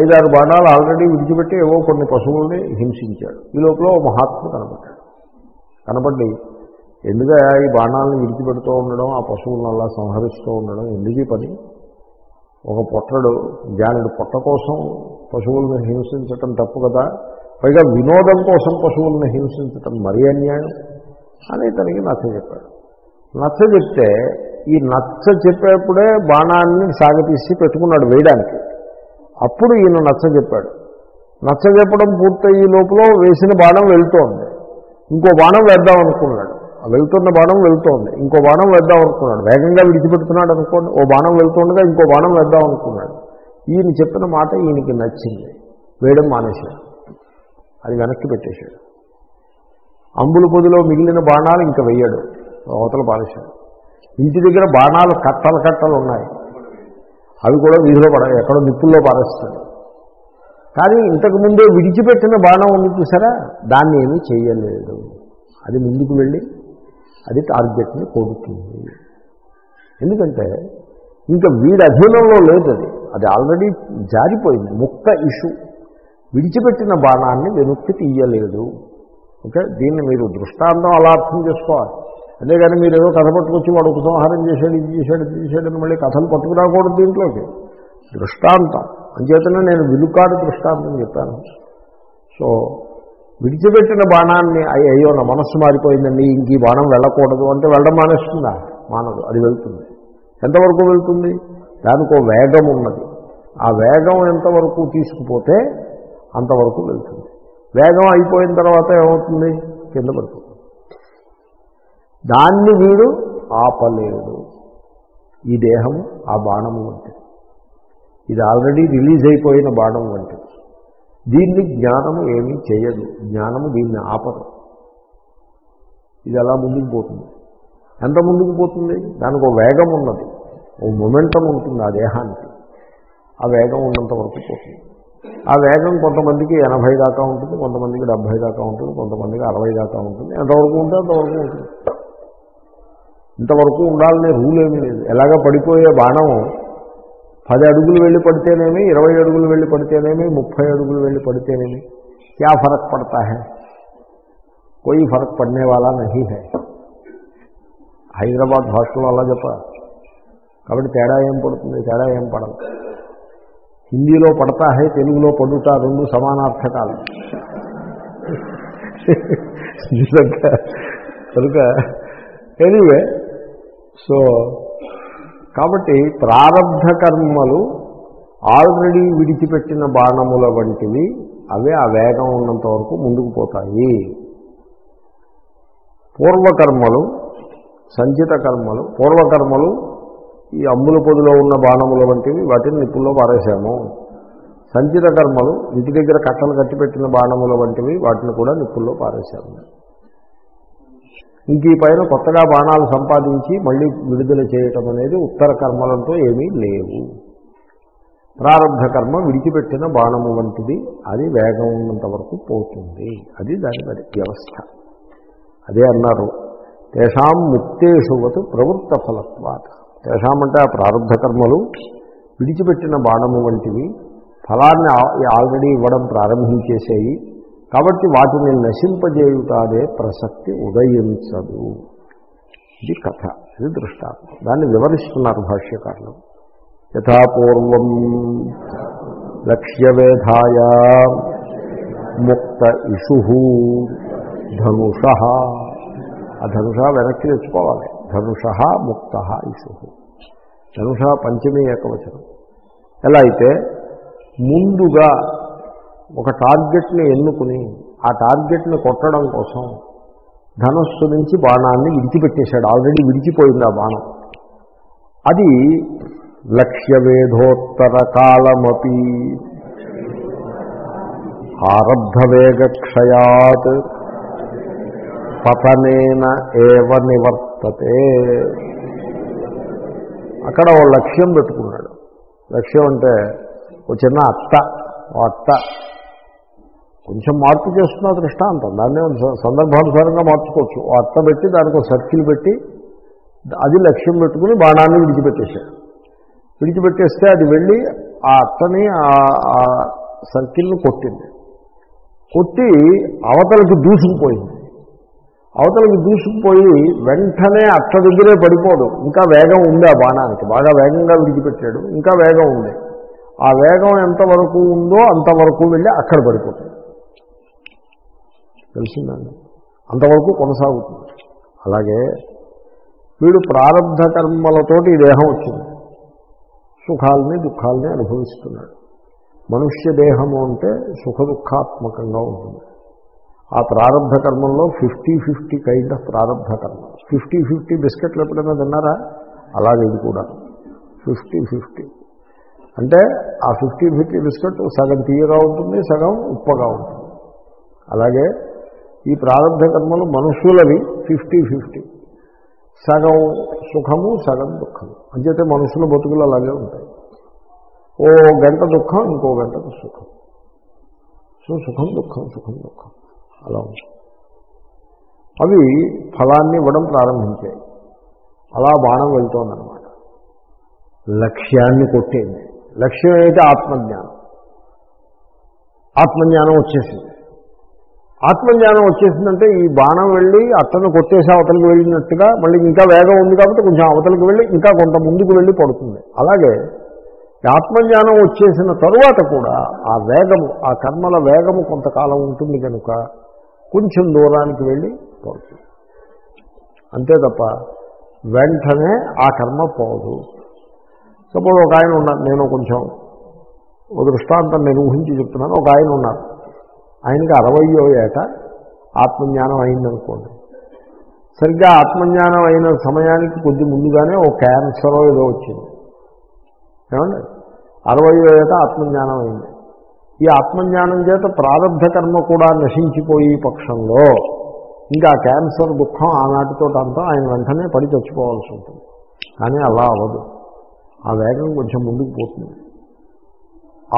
ఐదారు బాణాలు ఆల్రెడీ విడిచిపెట్టి ఏవో కొన్ని పశువుల్ని హింసించాడు. ఈ లోపల ఓ మహాత్మ కనపడ్డాడు. కనపడి ఎందుకు ఈ బాణాలను విడిచిపెడుతూ ఉండడం ఆ పశువులను అలా సంహరిస్తూ ఉండడం ఎందుకు ఈ పని? ఒక పొట్టడు జానుడు పొట్ట కోసం పశువులను హింసించటం తప్పు కదా. పైగా వినోదం కోసం పశువులను హింసించటం మరీ అన్యాయం. అని తనకి నచ్చ చెప్పాడు. నచ్చ చెప్తే ఈ నచ్చ చెప్పేప్పుడే బాణాన్ని సాగతీసి పెట్టుకున్నాడు వేయడానికి. అప్పుడు ఈయన నచ్చ చెప్పాడు. నచ్చ చెప్పడం పూర్తయ్యే లోపల వేసిన బాణం వెళ్తోంది. ఇంకో బాణం వేద్దాం అనుకున్నాడు. వెళ్తున్న బాణం వెళ్తోంది. ఇంకో బాణం వేద్దాం అనుకున్నాడు. వేగంగా విడిచిపెడుతున్నాడు అనుకోండి. ఓ బాణం వెళ్తుండగా ఇంకో బాణం వేద్దాం అనుకున్నాడు. ఈయన చెప్పిన మాట ఈయనకి నచ్చింది. వేయడం మానేశాడు. అది వెనక్కి పెట్టేశాడు. అంబుల పొదిలో మిగిలిన బాణాలు ఇంకా వెయ్యాడు. అవతల పారేశాడు. ఇంటి దగ్గర బాణాలు కట్టలు కట్టలు ఉన్నాయి. అవి కూడా వీధిలో పడ ఎక్కడో నిప్పుల్లో పారేస్తాడు. కానీ ఇంతకుముందే విడిచిపెట్టిన బాణం ఉంది చూసారా? దాన్ని ఏమీ చేయలేదు. అది ముందుకు వెళ్ళి అది టార్గెట్ని కోరుతుంది ఎందుకంటే ఇంకా వీడి అధీనంలో లేదు అది. అది ఆల్రెడీ జారిపోయింది. ముక్క ఇష్యూ. విడిచిపెట్టిన బాణాన్ని వెనక్కి తీయలేదు. ఓకే? దీన్ని మీరు దృష్టాంతం అలా అర్థం చేసుకోవాలి. అంతేగాని మీరు ఏదో కథ పట్టుకొచ్చి వాడు ఉపసంహారం చేశాడు ఇది చేశాడు ఇది చేశాడని మళ్ళీ కథలు పట్టుకురాకూడదు దీంట్లోకి. దృష్టాంతం. అంచేతనే నేను విలుకాడు దృష్టాంతం చెప్పాను. సో విడిచిపెట్టిన బాణాన్ని అయ్యో నా మనస్సు మారిపోయిందండి ఇంక ఈ బాణం వెళ్ళకూడదు అంటే వెళ్ళడం మానేస్తుందా? మానదు. అది వెళ్తుంది. ఎంతవరకు వెళ్తుంది? దానికి వేగం ఉన్నది. ఆ వేగం ఎంతవరకు తీసుకుపోతే అంతవరకు వెళ్తుంది. వేగం అయిపోయిన తర్వాత ఏమవుతుంది? కింద పడుతుంది దాన్ని వీడు ఆపలేడు. ఈ దేహం ఆ బాణము వంటిది. ఇది ఆల్రెడీ రిలీజ్ అయిపోయిన బాణం వంటిది. దీన్ని జ్ఞానము ఏమీ చేయదు. జ్ఞానము దీన్ని ఆపదు. ఇది అలా ముందుకు పోతుంది. ఎంత ముందుకు పోతుంది? దానికి ఒక వేగం ఉన్నది. ఓ మొమెంటం ఉంటుంది ఆ దేహానికి. ఆ వేగం ఉన్నంత వరకు పోతుంది. ఆ వేగం కొంతమందికి ఎనభై దాకా ఉంటుంది కొంతమందికి డెబ్భై దాకా ఉంటుంది కొంతమందికి అరవై దాకా ఉంటుంది. ఎంతవరకు ఉంటే అంతవరకు ఉంటుంది. ఇంతవరకు ఉండాలనే రూల్ ఏమీ లేదు. ఎలాగ పడిపోయే బాణం పది అడుగులు వెళ్ళి పడితేనేమి ఇరవై అడుగులు వెళ్ళి పడితేనేమి ముప్పై అడుగులు వెళ్ళి పడితేనేమి క్యా ఫరక్ పడతా హై? కోई ఫరక్ పడనే వాళ్ళ నహీ హై? హైదరాబాద్ భాషలో అలా చెప్పాలి కాబట్టి తేడా ఏం పడుతుంది? తేడా ఏం పడదు. హిందీలో పడతా హై తెలుగులో పడుట రెండు సమానార్థకాలు. కనుక ఎనీవే సో కాబట్టి ప్రారంభ కర్మలు ఆల్రెడీ విడిచిపెట్టిన బాణముల వంటివి అవే ఆ వేగం ఉన్నంత వరకు ముందుకు పోతాయి. పూర్వకర్మలు సంచిత కర్మలు పూర్వకర్మలు ఈ అమ్ముల పొదిలో ఉన్న బాణముల వంటివి వాటిని నిప్పుల్లో పారేశాము. సంచిత కర్మలు ఇంటి దగ్గర కట్టలు కట్టిపెట్టిన బాణముల వంటివి వాటిని కూడా నిప్పుల్లో పారేశాము. ఇంక ఈ పైన కొత్తగా బాణాలు సంపాదించి మళ్ళీ విడుదల చేయటం అనేది ఉత్తర కర్మలంతో ఏమీ లేవు. ప్రారంభ కర్మ విడిచిపెట్టిన బాణము వంటిది అది వేగం ఉన్నంత వరకు పోతుంది. అది దాని వ్యవస్థ. అదే అన్నారు. తేషాం ముక్తేషువత్ ప్రవృత్త ఫలత్వాత. తేషామంటే ఆ ప్రారంభ కర్మలు విడిచిపెట్టిన బాణము వంటివి ఫలాన్ని ఆల్రెడీ ఇవ్వడం ప్రారంభించేసేయి. కాబట్టి వాటిని నశింపజేయుటాదే ప్రసక్తి ఉదయించదు. ఇది కథ ఇది దృష్టాంతం. దాన్ని వివరిస్తున్నారు భాష్యకారులు. యథాపూర్వం లక్ష్యవేధాయ ముక్త ఇషు ధనుష. ఆ ధనుష వెనక్కి తెచ్చుకోవాలి. ధనుష ముక్త ఇషు. ధనుష పంచమీ ఏకవచనం. ఎలా అయితే ముందుగా ఒక టార్గెట్ని ఎన్నుకుని ఆ టార్గెట్ని కొట్టడం కోసం ధనస్సు నుంచి బాణాన్ని విడిచిపెట్టేశాడు. ఆల్రెడీ విడిచిపోయింది ఆ బాణం. అది లక్ష్యవేధోత్తర కాలమపి. ఆరబ్ధవేగక్షయాత్ పతనేన ఏవ వర్తతే. అక్కడ ఓ లక్ష్యం పెట్టుకున్నాడు. లక్ష్యం అంటే ఓ చిన్న అత్త ఓ అత్త. కొంచెం మార్పు చేస్తున్న దృష్టాంతం. దాన్నే స- సందర్భానుసారంగా మార్చుకోవచ్చు. ఓ అత్త పెట్టి దానికి ఒక సర్కిల్ పెట్టి అది లక్ష్యం పెట్టుకుని బాణాన్ని విడిచిపెట్టేశాడు. విడిచిపెట్టేస్తే అది వెళ్ళి ఆ అత్తని ఆ- ఆ సర్కిల్ని కొట్టింది. కొట్టి అవతలకి దూసుకుపోయింది. అవతలకి దూసుకుపోయి వెంటనే అట్ట దగ్గరే పడిపోదు ఇంకా వేగం ఉంది ఆ బాణానికి. బాగా వేగంగా విడిచిపెట్టాడు. ఇంకా వేగం ఉంది. ఆ వేగం ఎంతవరకు ఉందో అంతవరకు వెళ్ళి అక్కడ పడిపోతుంది తెలిసిందండి? అంతవరకు కొనసాగుతుంది. అలాగే వీడు ప్రారంభ కర్మలతోటి ఈ దేహం వచ్చింది. సుఖాలని దుఃఖాలని అనుభవిస్తున్నాడు. మనుష్య దేహము అంటే సుఖ దుఃఖాత్మకంగా ఉంటుంది. ఆ ప్రారంభ కర్మంలో ఫిఫ్టీ ఫిఫ్టీ కైండ్ ఆఫ్ ప్రారంభ కర్మ. ఫిఫ్టీ ఫిఫ్టీ బిస్కెట్లు ఎప్పుడైనా తిన్నారా? అలాగే ఇది కూడా. Fifty fifty. అంటే ఆ ఫిఫ్టీ ఫిఫ్టీ బిస్కెట్ సగం తీయగా ఉంటుంది సగం ఉప్పగా ఉంటుంది. అలాగే ఈ ప్రారంభ కర్మలు మనుషులవి ఫిఫ్టీ ఫిఫ్టీ. సగం సుఖము సగం దుఃఖము. అంచేతే మనుషుల బతుకులు అలాగే ఉంటాయి. ఓ గంట దుఃఖం ఇంకో గంట సుఖం. సో సుఖం దుఃఖం సుఖం దుఃఖం. అలా అవి ఫలాన్ని ఇవ్వడం ప్రారంభించాయి అలా బాణం వెళ్తోందనమాట లక్ష్యాన్ని కొట్టేది. లక్ష్యం అయితే ఆత్మజ్ఞానం. ఆత్మజ్ఞానం వచ్చేసింది. ఆత్మజ్ఞానం వచ్చేసిందంటే ఈ బాణం వెళ్ళి అతను కొట్టేసి అవతలికి వెళ్ళినట్టుగా మళ్ళీ ఇంకా వేగం ఉంది కాబట్టి కొంచెం అవతలకు వెళ్ళి ఇంకా కొంత ముందుకు వెళ్ళి పడుతుంది. అలాగే ఆత్మజ్ఞానం వచ్చేసిన తరువాత కూడా ఆ వేగము ఆ కర్మల వేగము కొంతకాలం ఉంటుంది కనుక కొంచెం దూరానికి వెళ్ళి పోతుంది అంతే తప్ప వెంటనే ఆ కర్మ పోదు. సపోజ్ ఒక ఆయన ఉన్నారు నేను కొంచెం ఒక దృష్టాంతం నేను ఊహించి చెప్తున్నాను ఒక ఆయన ఉన్నారు. ఆయనకి అరవయో ఏట ఆత్మజ్ఞానం అయిందనుకోండి. సరిగ్గా ఆత్మజ్ఞానం అయిన సమయానికి కొద్ది ముందుగానే ఓ క్యాన్సర్ ఏదో వచ్చింది. ఏమండి? అరవయో ఏట ఆత్మజ్ఞానం అయింది. ఈ ఆత్మజ్ఞానం చేత ప్రారంభ కర్మ కూడా నశించిపోయే పక్షంలో. ఇంకా క్యాన్సర్ దుఃఖం ఆనాటితో అంతా ఆయన వెంటనే పడి చచ్చిపోవాల్సి ఉంటుంది. కానీ అలా అవ్వదు. ఆ వేగం కొంచెం ముందుకు పోతుంది.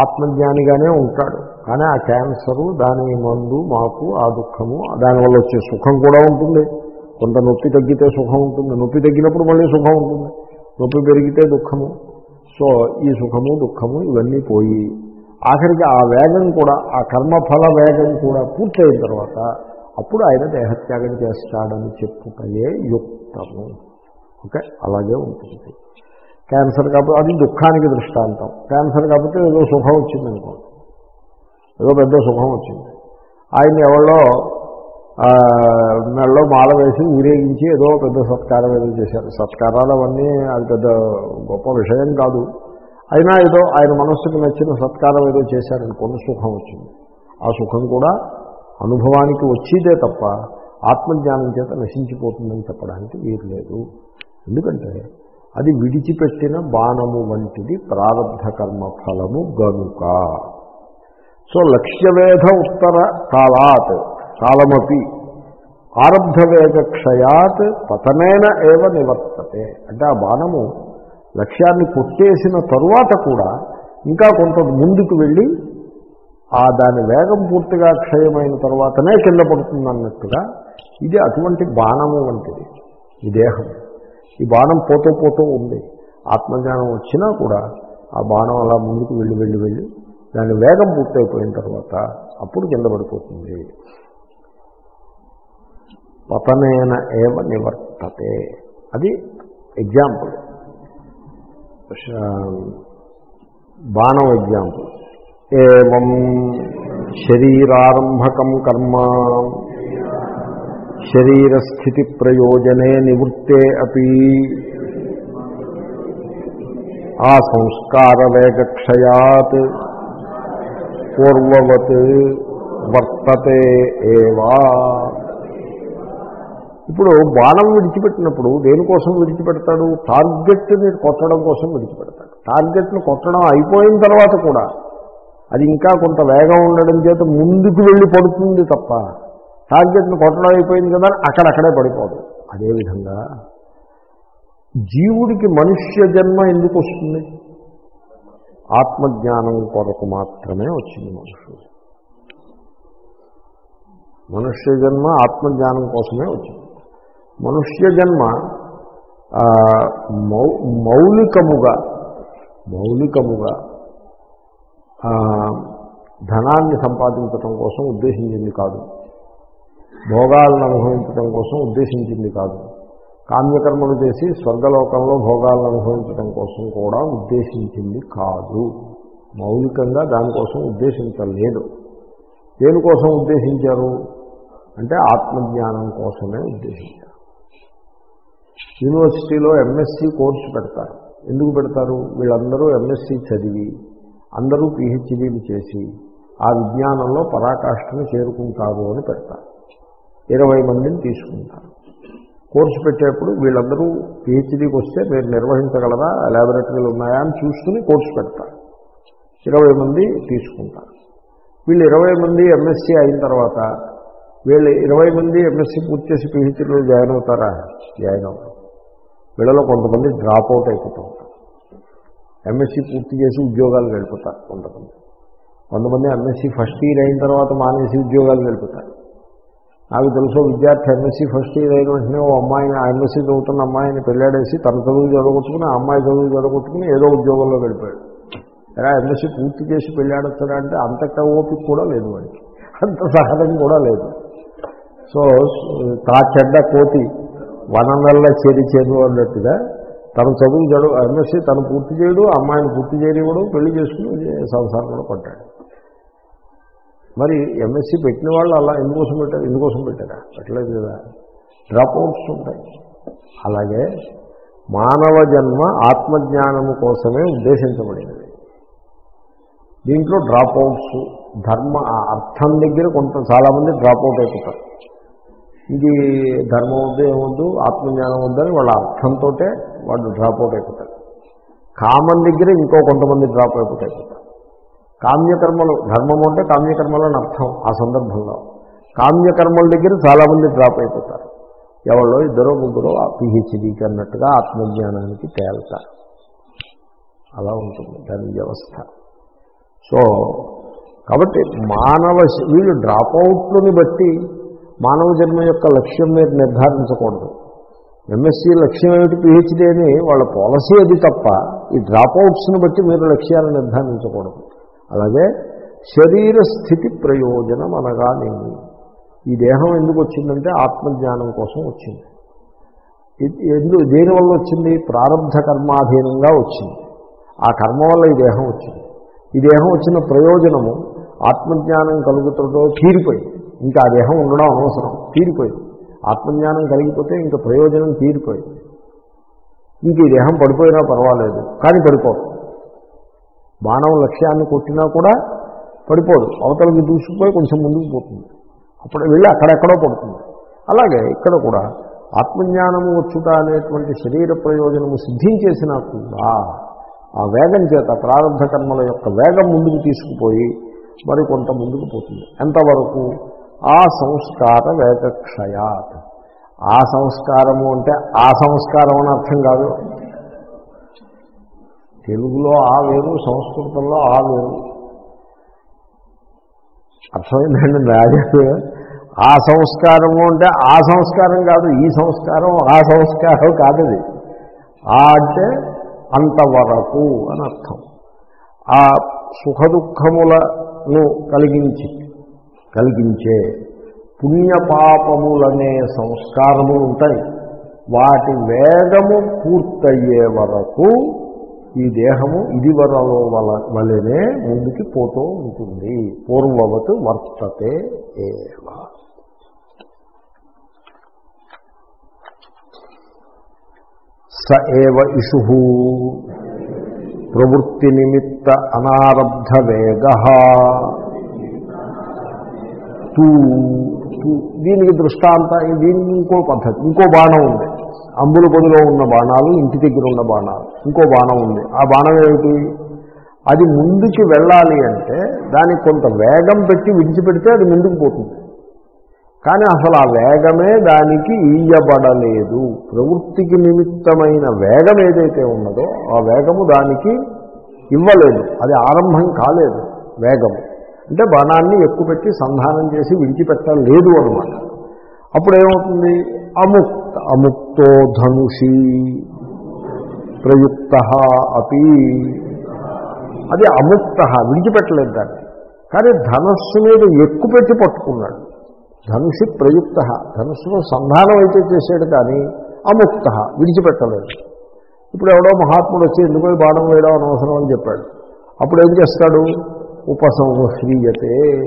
ఆత్మజ్ఞానిగానే ఉంటాడు. కానీ ఆ క్యాన్సరు దాని మందు మాకు ఆ దుఃఖము దానివల్ల వచ్చే సుఖం కూడా ఉంటుంది. కొంత నొప్పి తగ్గితే సుఖం ఉంటుంది. నొప్పి తగ్గినప్పుడు మళ్ళీ సుఖం ఉంటుంది. నొప్పి పెరిగితే దుఃఖము. సో ఈ సుఖము దుఃఖము ఇవన్నీ పోయి ఆఖరికి ఆ వేగం కూడా ఆ కర్మఫల వేగం కూడా పూర్తయిన తర్వాత అప్పుడు ఆయన దేహత్యాగం చేస్తాడని చెప్పుకయే యుక్తము. ఓకే? అలాగే ఉంటుంది. క్యాన్సర్ కాబట్టి అది దుఃఖానికి దృష్టాంతం. క్యాన్సర్ కాకపోతే ఏదో సుఖం వచ్చిందనుకో. ఏదో పెద్ద సుఖం వచ్చింది. ఆయన ఎవరో మెళ్ళలో మెడలో మాల వేసి ఊరేగించి ఏదో పెద్ద సత్కారం ఏదో చేశారు. సత్కారాలు అవన్నీ అది పెద్ద గొప్ప విషయం కాదు. అయినా ఏదో ఆయన మనస్సుకు నచ్చిన సత్కారం ఏదో చేశారనుకున్న సుఖం వచ్చింది. ఆ సుఖం కూడా అనుభవానికి వచ్చేదే తప్ప ఆత్మజ్ఞానం చేత నశించిపోతుందని చెప్పడానికి వీరు లేదు ఎందుకంటే అది విడిచిపెట్టిన బాణము వంటిది ప్రారంభ కర్మ ఫలము గనుక. సో లక్ష్యవేధ ఉత్తర కాలాత్ కాలమపి. ఆరబ్ధవేగ క్షయాత్ పతనైన ఏవ నివర్తతే. అంటే ఆ బాణము లక్ష్యాన్ని కొట్టేసిన తరువాత కూడా ఇంకా కొంత ముందుకు వెళ్ళి ఆ దాని వేగం పూర్తిగా క్షయమైన తర్వాతనే కింద పడుతుంది అన్నట్టుగా ఇది అటువంటి బాణము వంటిది. ఈ దేహం. ఈ బాణం పోతూ పోతూ ఉంది. ఆత్మజ్ఞానం వచ్చినా కూడా ఆ బాణం అలా ముందుకు వెళ్ళి వెళ్ళి వెళ్ళి దాని వేగం పూర్తయిపోయిన తర్వాత అప్పుడు కింద పడిపోతుంది. పతనేన ఏవ నివర్తతే. అది ఎగ్జాంపుల్ బాణం ఎగ్జాంపుల్. ఏం శరీరారంభకం కర్మ. శరీరస్థితి ప్రయోజనే నివృత్తే అపి. ఆ సంస్కారవేగక్షయాత్ పూర్వవత్ వర్తతే ఏవా. ఇప్పుడు బాణం విడిచిపెట్టినప్పుడు దేనికోసం విడిచిపెడతాడు? టార్గెట్ని కొట్టడం కోసం విడిచిపెడతాడు. టార్గెట్ను కొట్టడం అయిపోయిన తర్వాత కూడా అది ఇంకా కొంత వేగం ఉండడం చేత ముందుకు వెళ్ళి పడుతుంది తప్ప టార్గెట్ను కొట్టడం అయిపోయింది కదా అక్కడక్కడే పడిపోదు. అదేవిధంగా జీవుడికి మనుష్య జన్మ ఎందుకు వస్తుంది? ఆత్మజ్ఞానం కొరకు మాత్రమే వచ్చింది మనుషుడు. మనుష్య జన్మ ఆత్మజ్ఞానం కోసమే వచ్చింది. మనుష్య జన్మ మౌ మౌలికముగా మౌలికముగా ధనాన్ని సంపాదించటం కోసం ఉద్దేశించింది కాదు. భోగాలను అనుభవించటం కోసం ఉద్దేశించింది కాదు. కామ్యకర్మలు చేసి స్వర్గలోకంలో భోగాలను అనుభవించడం కోసం కూడా ఉద్దేశించింది కాదు. మౌలికంగా దానికోసం ఉద్దేశించలేదు. దేనికోసం ఉద్దేశించారు? అంటే ఆత్మజ్ఞానం కోసమే ఉద్దేశించారు. యూనివర్సిటీలో ఎంఎస్సి కోర్సు పెడతారు. ఎందుకు పెడతారు? వీళ్ళందరూ ఎంఎస్సి చదివి అందరూ పిహెచ్డీలు చేసి ఆ విజ్ఞానంలో పరాకాష్ఠను చేరుకుంటారు అని పెడతారు. ఇరవై మందిని తీసుకుంటారు. కోర్సు పెట్టేప్పుడు వీళ్ళందరూ పిహెచ్డీకి వస్తే మీరు నిర్వహించగలరా? ల్యాబొరేటరీలు ఉన్నాయా అని చూసుకుని కోర్సు పెడతారు. ఇరవై మంది తీసుకుంటారు. వీళ్ళు ఇరవై మంది ఎంఎస్సీ అయిన తర్వాత వీళ్ళు ఇరవై మంది ఎంఎస్సీ పూర్తి చేసి పిహెచ్డీలో జాయిన్ అవుతారా? జాయిన్ అవుతారు వీళ్ళలో కొంతమంది డ్రాప్ అవుట్ అయిపోతూ ఉంటారు. ఎంఎస్సీ పూర్తి చేసి ఉద్యోగాలు వెళ్ళిపోతారు కొంతమంది. కొంతమంది ఎంఎస్సీ ఫస్ట్ ఇయర్ అయిన తర్వాత మానేసి ఉద్యోగాలు వెళ్ళిపోతారు. నాకు తెలుసు విద్యార్థి ఎంఎస్సీ ఫస్ట్ ఇయర్ అయిన వెంటనే ఓ అమ్మాయిని ఎంఎస్సీ చదువుతున్న అమ్మాయిని పెళ్ళాడేసి తన చదువు చదవగొట్టుకుని అమ్మాయి చదువు చదవగొట్టుకుని ఏదో ఉద్యోగంలో గడిపాడు ఎలా ఎంఎస్సీ పూర్తి చేసి పెళ్ళాడొచ్చాడంటే అంతట ఓపిక కూడా లేదు వాడికి. అంత సహనం కూడా లేదు. సో తా చెడ్డ కోతి వనం చేరి చెరి అన్నట్టుగా తన చదువు చదువు ఎంఎస్సీ తను పూర్తి చేయడు అమ్మాయిని పూర్తి చేయనివ్వడం పెళ్ళి చేసుకుని సంసారంలో పడ్డాడు మరి ఎంఎస్సీ పెట్టిన వాళ్ళు అలా ఎందుకోసం పెట్టారు? ఎందుకోసం పెట్టారా? పెట్టలేదు కదా. డ్రాప్ అవుట్స్ ఉంటాయి. అలాగే మానవ జన్మ ఆత్మజ్ఞానము కోసమే ఉద్దేశించబడినది దీంట్లో డ్రాప్ అవుట్స్ ధర్మ ఆ అర్థం దగ్గర కొంత చాలామంది డ్రాప్ అవుట్ అయిపోతారు. ఇది ధర్మం వద్దు ఏమొద్దు ఆత్మజ్ఞానం వద్దని వాళ్ళ అర్థంతో వాళ్ళు డ్రాప్ అవుట్ అయిపోతారు. కామన్ దగ్గర ఇంకో కొంతమంది డ్రాప్ అయిపోతాయి అయిపోతారు. కామ్యకర్మలు ధర్మం అంటే కామ్యకర్మలు అని అర్థం ఆ సందర్భంలో. కామ్యకర్మల దగ్గర చాలామంది డ్రాప్ అయిపోతారు. ఎవరో ఇద్దరో ముగ్గురో ఆ పిహెచ్డీకి అన్నట్టుగా ఆత్మజ్ఞానానికి తేలుతారు. అలా ఉంటుంది దాని వ్యవస్థ. సో కాబట్టి మానవ వీళ్ళు డ్రాప్అవుట్లని బట్టి మానవ జన్మ యొక్క లక్ష్యం మీరు నిర్ధారించకూడదు. ఎంఎస్సీ లక్ష్యం ఏమిటి? పిహెచ్డీ అని వాళ్ళ పాలసీ అది తప్ప ఈ డ్రాప్ అవుట్స్ని బట్టి మీరు లక్ష్యాలను నిర్ధారించకూడదు. అలాగే శరీర స్థితి ప్రయోజనం అనగా నేను ఈ దేహం ఎందుకు వచ్చిందంటే ఆత్మజ్ఞానం కోసం వచ్చింది. ఎందుకు దేనివల్ల వచ్చింది? ప్రారంభ కర్మాధీనంగా వచ్చింది. ఆ కర్మ వల్ల ఈ దేహం వచ్చింది. ఈ దేహం వచ్చిన ప్రయోజనము ఆత్మజ్ఞానం కలుగుతుందో తీరిపోయింది. ఇంకా ఆ దేహం ఉండడం అనవసరం తీరిపోయింది. ఆత్మజ్ఞానం కలిగిపోతే ఇంకా ప్రయోజనం తీరిపోయింది. ఇంక ఈ దేహం పడిపోయినా పర్వాలేదు కానీ పడిపోదు. బాణం లక్ష్యాన్ని కొట్టినా కూడా పడిపోదు అవతలకి దూసుకుపోయి కొంచెం ముందుకు పోతుంది. అప్పుడు వెళ్ళి అక్కడెక్కడో పడుతుంది. అలాగే ఇక్కడ కూడా ఆత్మజ్ఞానము వచ్చుట అనేటువంటి శరీర ప్రయోజనము సిద్ధించేసినా కూడా ఆ వేగం చేత ప్రారంభ కర్మల యొక్క వేగం ముందుకు తీసుకుపోయి మరి కొంత ముందుకు పోతుంది. ఎంతవరకు? ఆ సంస్కార వేగక్షయాత్ ఆ సంస్కారము అంటే ఆ సంస్కారం అని అర్థం కాదు. తెలుగులో ఆ వేరు సంస్కృతంలో ఆ వేరు. అర్థమైందండి? రాజు ఆ సంస్కారము అంటే ఆ సంస్కారం కాదు ఈ సంస్కారం ఆ సంస్కారం కాదు అది ఆ అంటే అంతవరకు అని అర్థం. ఆ సుఖదుఖములను కలిగించి కలిగించే పుణ్యపాపములనే సంస్కారములు ఉంటాయి. వాటి వేగము పూర్తయ్యే వరకు ఈ దేహము ఇది వరలో వల వలనే ముందుకి పోతూ ఉంటుంది. పూర్వవత్ వర్తతే ఏవ. స ఏవ ఇషు. ప్రవృత్తి నిమిత్త అనారబ్ధ వేగ. తూ తూ- దీనికి దృష్టాంత దీనికి ఇంకో పద్ధతి ఇంకో బాణం ఉంది. అంబుల పొదిలో ఉన్న బాణాలు ఇంటి దగ్గర ఉన్న బాణాలు ఇంకో బాణం ఉంది. ఆ బాణం ఏమిటి? అది ముందుకి వెళ్ళాలి అంటే దానికి కొంత వేగం పెట్టి విడిచిపెడితే అది ముందుకు పోతుంది. కానీ అసలు ఆ వేగమే దానికి ఈయబడలేదు. ప్రవృత్తికి నిమిత్తమైన వేగం ఏదైతే ఉన్నదో ఆ వేగము దానికి ఇవ్వలేదు. అది ఆరంభం కాలేదు వేగము. అంటే బాణాన్ని ఎక్కుపెట్టి సంధానం చేసి విడిచిపెట్టలేదు అనమాట అప్పుడు ఏమవుతుంది అముక్త అముక్తో ధనుషి ప్రయుక్త అపి. అది అముక్త విడిచిపెట్టలేదు దాన్ని. కానీ ధనస్సు మీద ఎక్కుపెట్టి పట్టుకున్నాడు. ధనుషి ప్రయుక్త ధనుస్సులో సంధానం అయితే చేశాడు కానీ అముక్త విడిచిపెట్టలేదు. ఇప్పుడు ఎవడో మహాత్ముడు వచ్చి ఎందుకో బాణం వేయడం అనవసరం అని చెప్పాడు. అప్పుడు ఏం చేస్తాడు? ఉపసంహ్రీయతే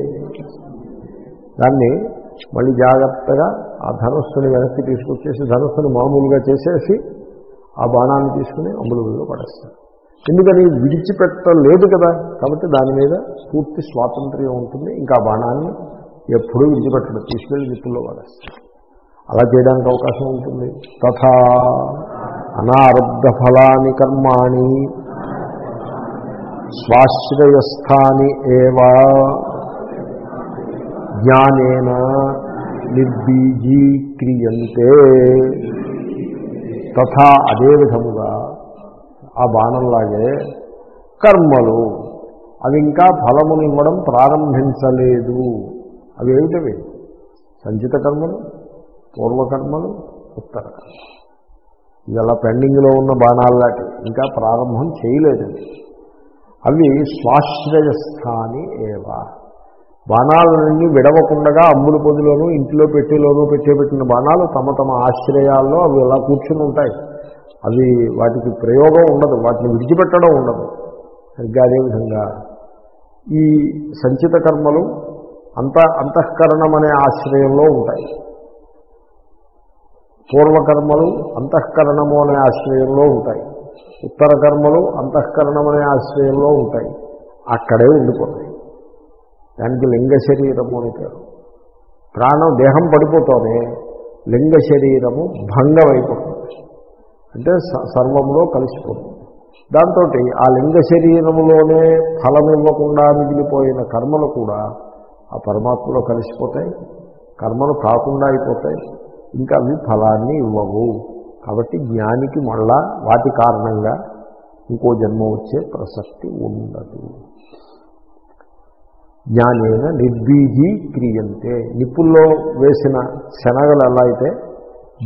దాన్ని మళ్ళీ జాగ్రత్తగా ఆ ధనుస్సుని వెనక్కి తీసుకొచ్చేసి ధనుస్సుని మామూలుగా చేసేసి ఆ బాణాన్ని తీసుకుని అమలులో పడేస్తారు. ఎందుకని విడిచిపెట్టలేదు కదా. కాబట్టి దాని మీద పూర్తి స్వాతంత్ర్యం ఉంటుంది. ఇంకా బాణాన్ని ఎప్పుడూ విడిచిపెట్టడం. తీసుకెళ్ళి నిప్పుల్లో పడేస్తారు. అలా చేయడానికి అవకాశం ఉంటుంది. తథా అనారబ్ధ ఫలాని కర్మాణి స్వాశ్రయస్థాని ఏవా జ్ఞానేన నిర్బీజీక్రియంతే. తథా అదే విధముగా ఆ బాణంలాగే కర్మలు అవి ఇంకా ఫలములు ఇవ్వడం ప్రారంభించలేదు. అవి ఏమిటవి? సంచిత కర్మలు పూర్వకర్మలు ఉత్తర కర్మలు. ఇది అలా పెండింగ్లో ఉన్న బాణాల్లాంటి ఇంకా ప్రారంభం చేయలేదు. అవి స్వాశ్రయస్థాని ఏవా? బాణాలన్నీ విడవకుండా అమ్ములు పొదిలోనూ ఇంట్లో పెట్టిలోనూ పెట్టేపెట్టిన బాణాలు తమ తమ ఆశ్రయాల్లో అవి ఎలా కూర్చుని ఉంటాయి. అవి వాటికి ప్రయోగం ఉండదు వాటిని విడిచిపెట్టడం ఉండదు. సరిగ్గా అదేవిధంగా ఈ సంచిత కర్మలు అంత అంతఃకరణం అనే ఆశ్రయంలో ఉంటాయి. పూర్వకర్మలు అంతఃకరణము అనే ఆశ్రయంలో ఉంటాయి. ఉత్తర కర్మలు అంతఃకరణం అనే ఆశ్రయంలో ఉంటాయి. అక్కడే ఉండిపోతాయి. దానికి లింగ శరీరము అని పేరు. ప్రాణం దేహం పడిపోతూనే లింగ శరీరము భంగమైపోతుంది. అంటే సర్వంలో కలిసిపోతుంది. దాంతో ఆ లింగ శరీరములోనే ఫలం ఇవ్వకుండా మిగిలిపోయిన కర్మలు కూడా ఆ పరమాత్మలో కలిసిపోతాయి. కర్మలు కాకుండా అయిపోతాయి. ఇంకా అవి ఫలాన్ని ఇవ్వవు. కాబట్టి జ్ఞానికి మళ్ళా వాటి కారణంగా ఇంకో జన్మ వచ్చే ప్రసక్తి ఉండదు. జ్ఞానేన నిర్బీజీ క్రియంతే. నిప్పుల్లో వేసిన శనగలు ఎలా అయితే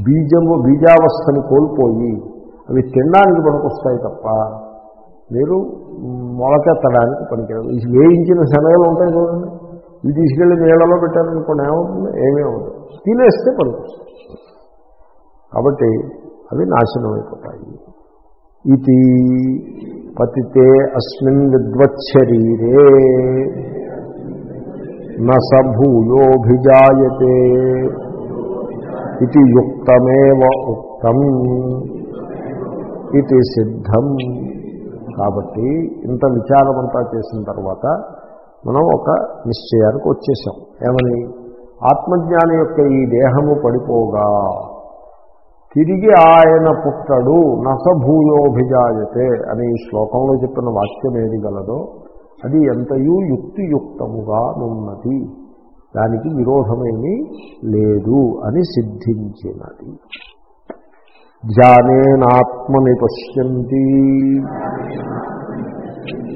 బీజము బీజావస్థను కోల్పోయి అవి తినడానికి పనికొస్తాయి తప్ప మీరు మొలకెత్తడానికి పనికిరాదు ఇది వేయించిన శనగలు ఉంటాయి చూడండి. ఇవి తీసుకెళ్ళి నీళ్ళలో పెట్టారనుకోండి ఏమవుతుంది? ఏమీ తినేస్తే పనికొస్తుంది. కాబట్టి అవి నాశనం అయిపోతాయి ఇది పతితే అస్మిన్ విద్వచ్చరీరే. నూయోభిజాయతే ఇది యుక్తమేవ ఉక్తం. ఇది సిద్ధం. కాబట్టి ఇంత విచారమంతా చేసిన తర్వాత మనం ఒక నిశ్చయానికి వచ్చేసాం ఏమని? ఆత్మజ్ఞాని యొక్క ఈ దేహము పడిపోగా తిరిగి ఆయన పుట్టడు నసభూయోభిజాయతే అని ఈ శ్లోకంలో చెప్పిన వాక్యం ఏది గలదో అది ఎంతయూ యుక్తియుక్తముగా నున్నది. దానికి విరోధమేమీ లేదు అని సిద్ధించినది. ధ్యానేనాత్మని పశ్యంతి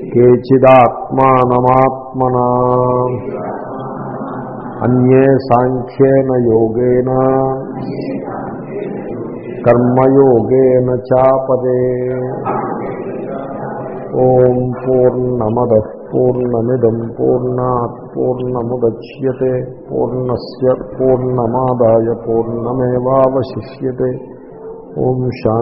కేచిదాత్మానమాత్మన. అన్యే సాంఖ్యేన యోగేన. کراپ پور پورن پور پورنتے پورن سے پورنم پورے شا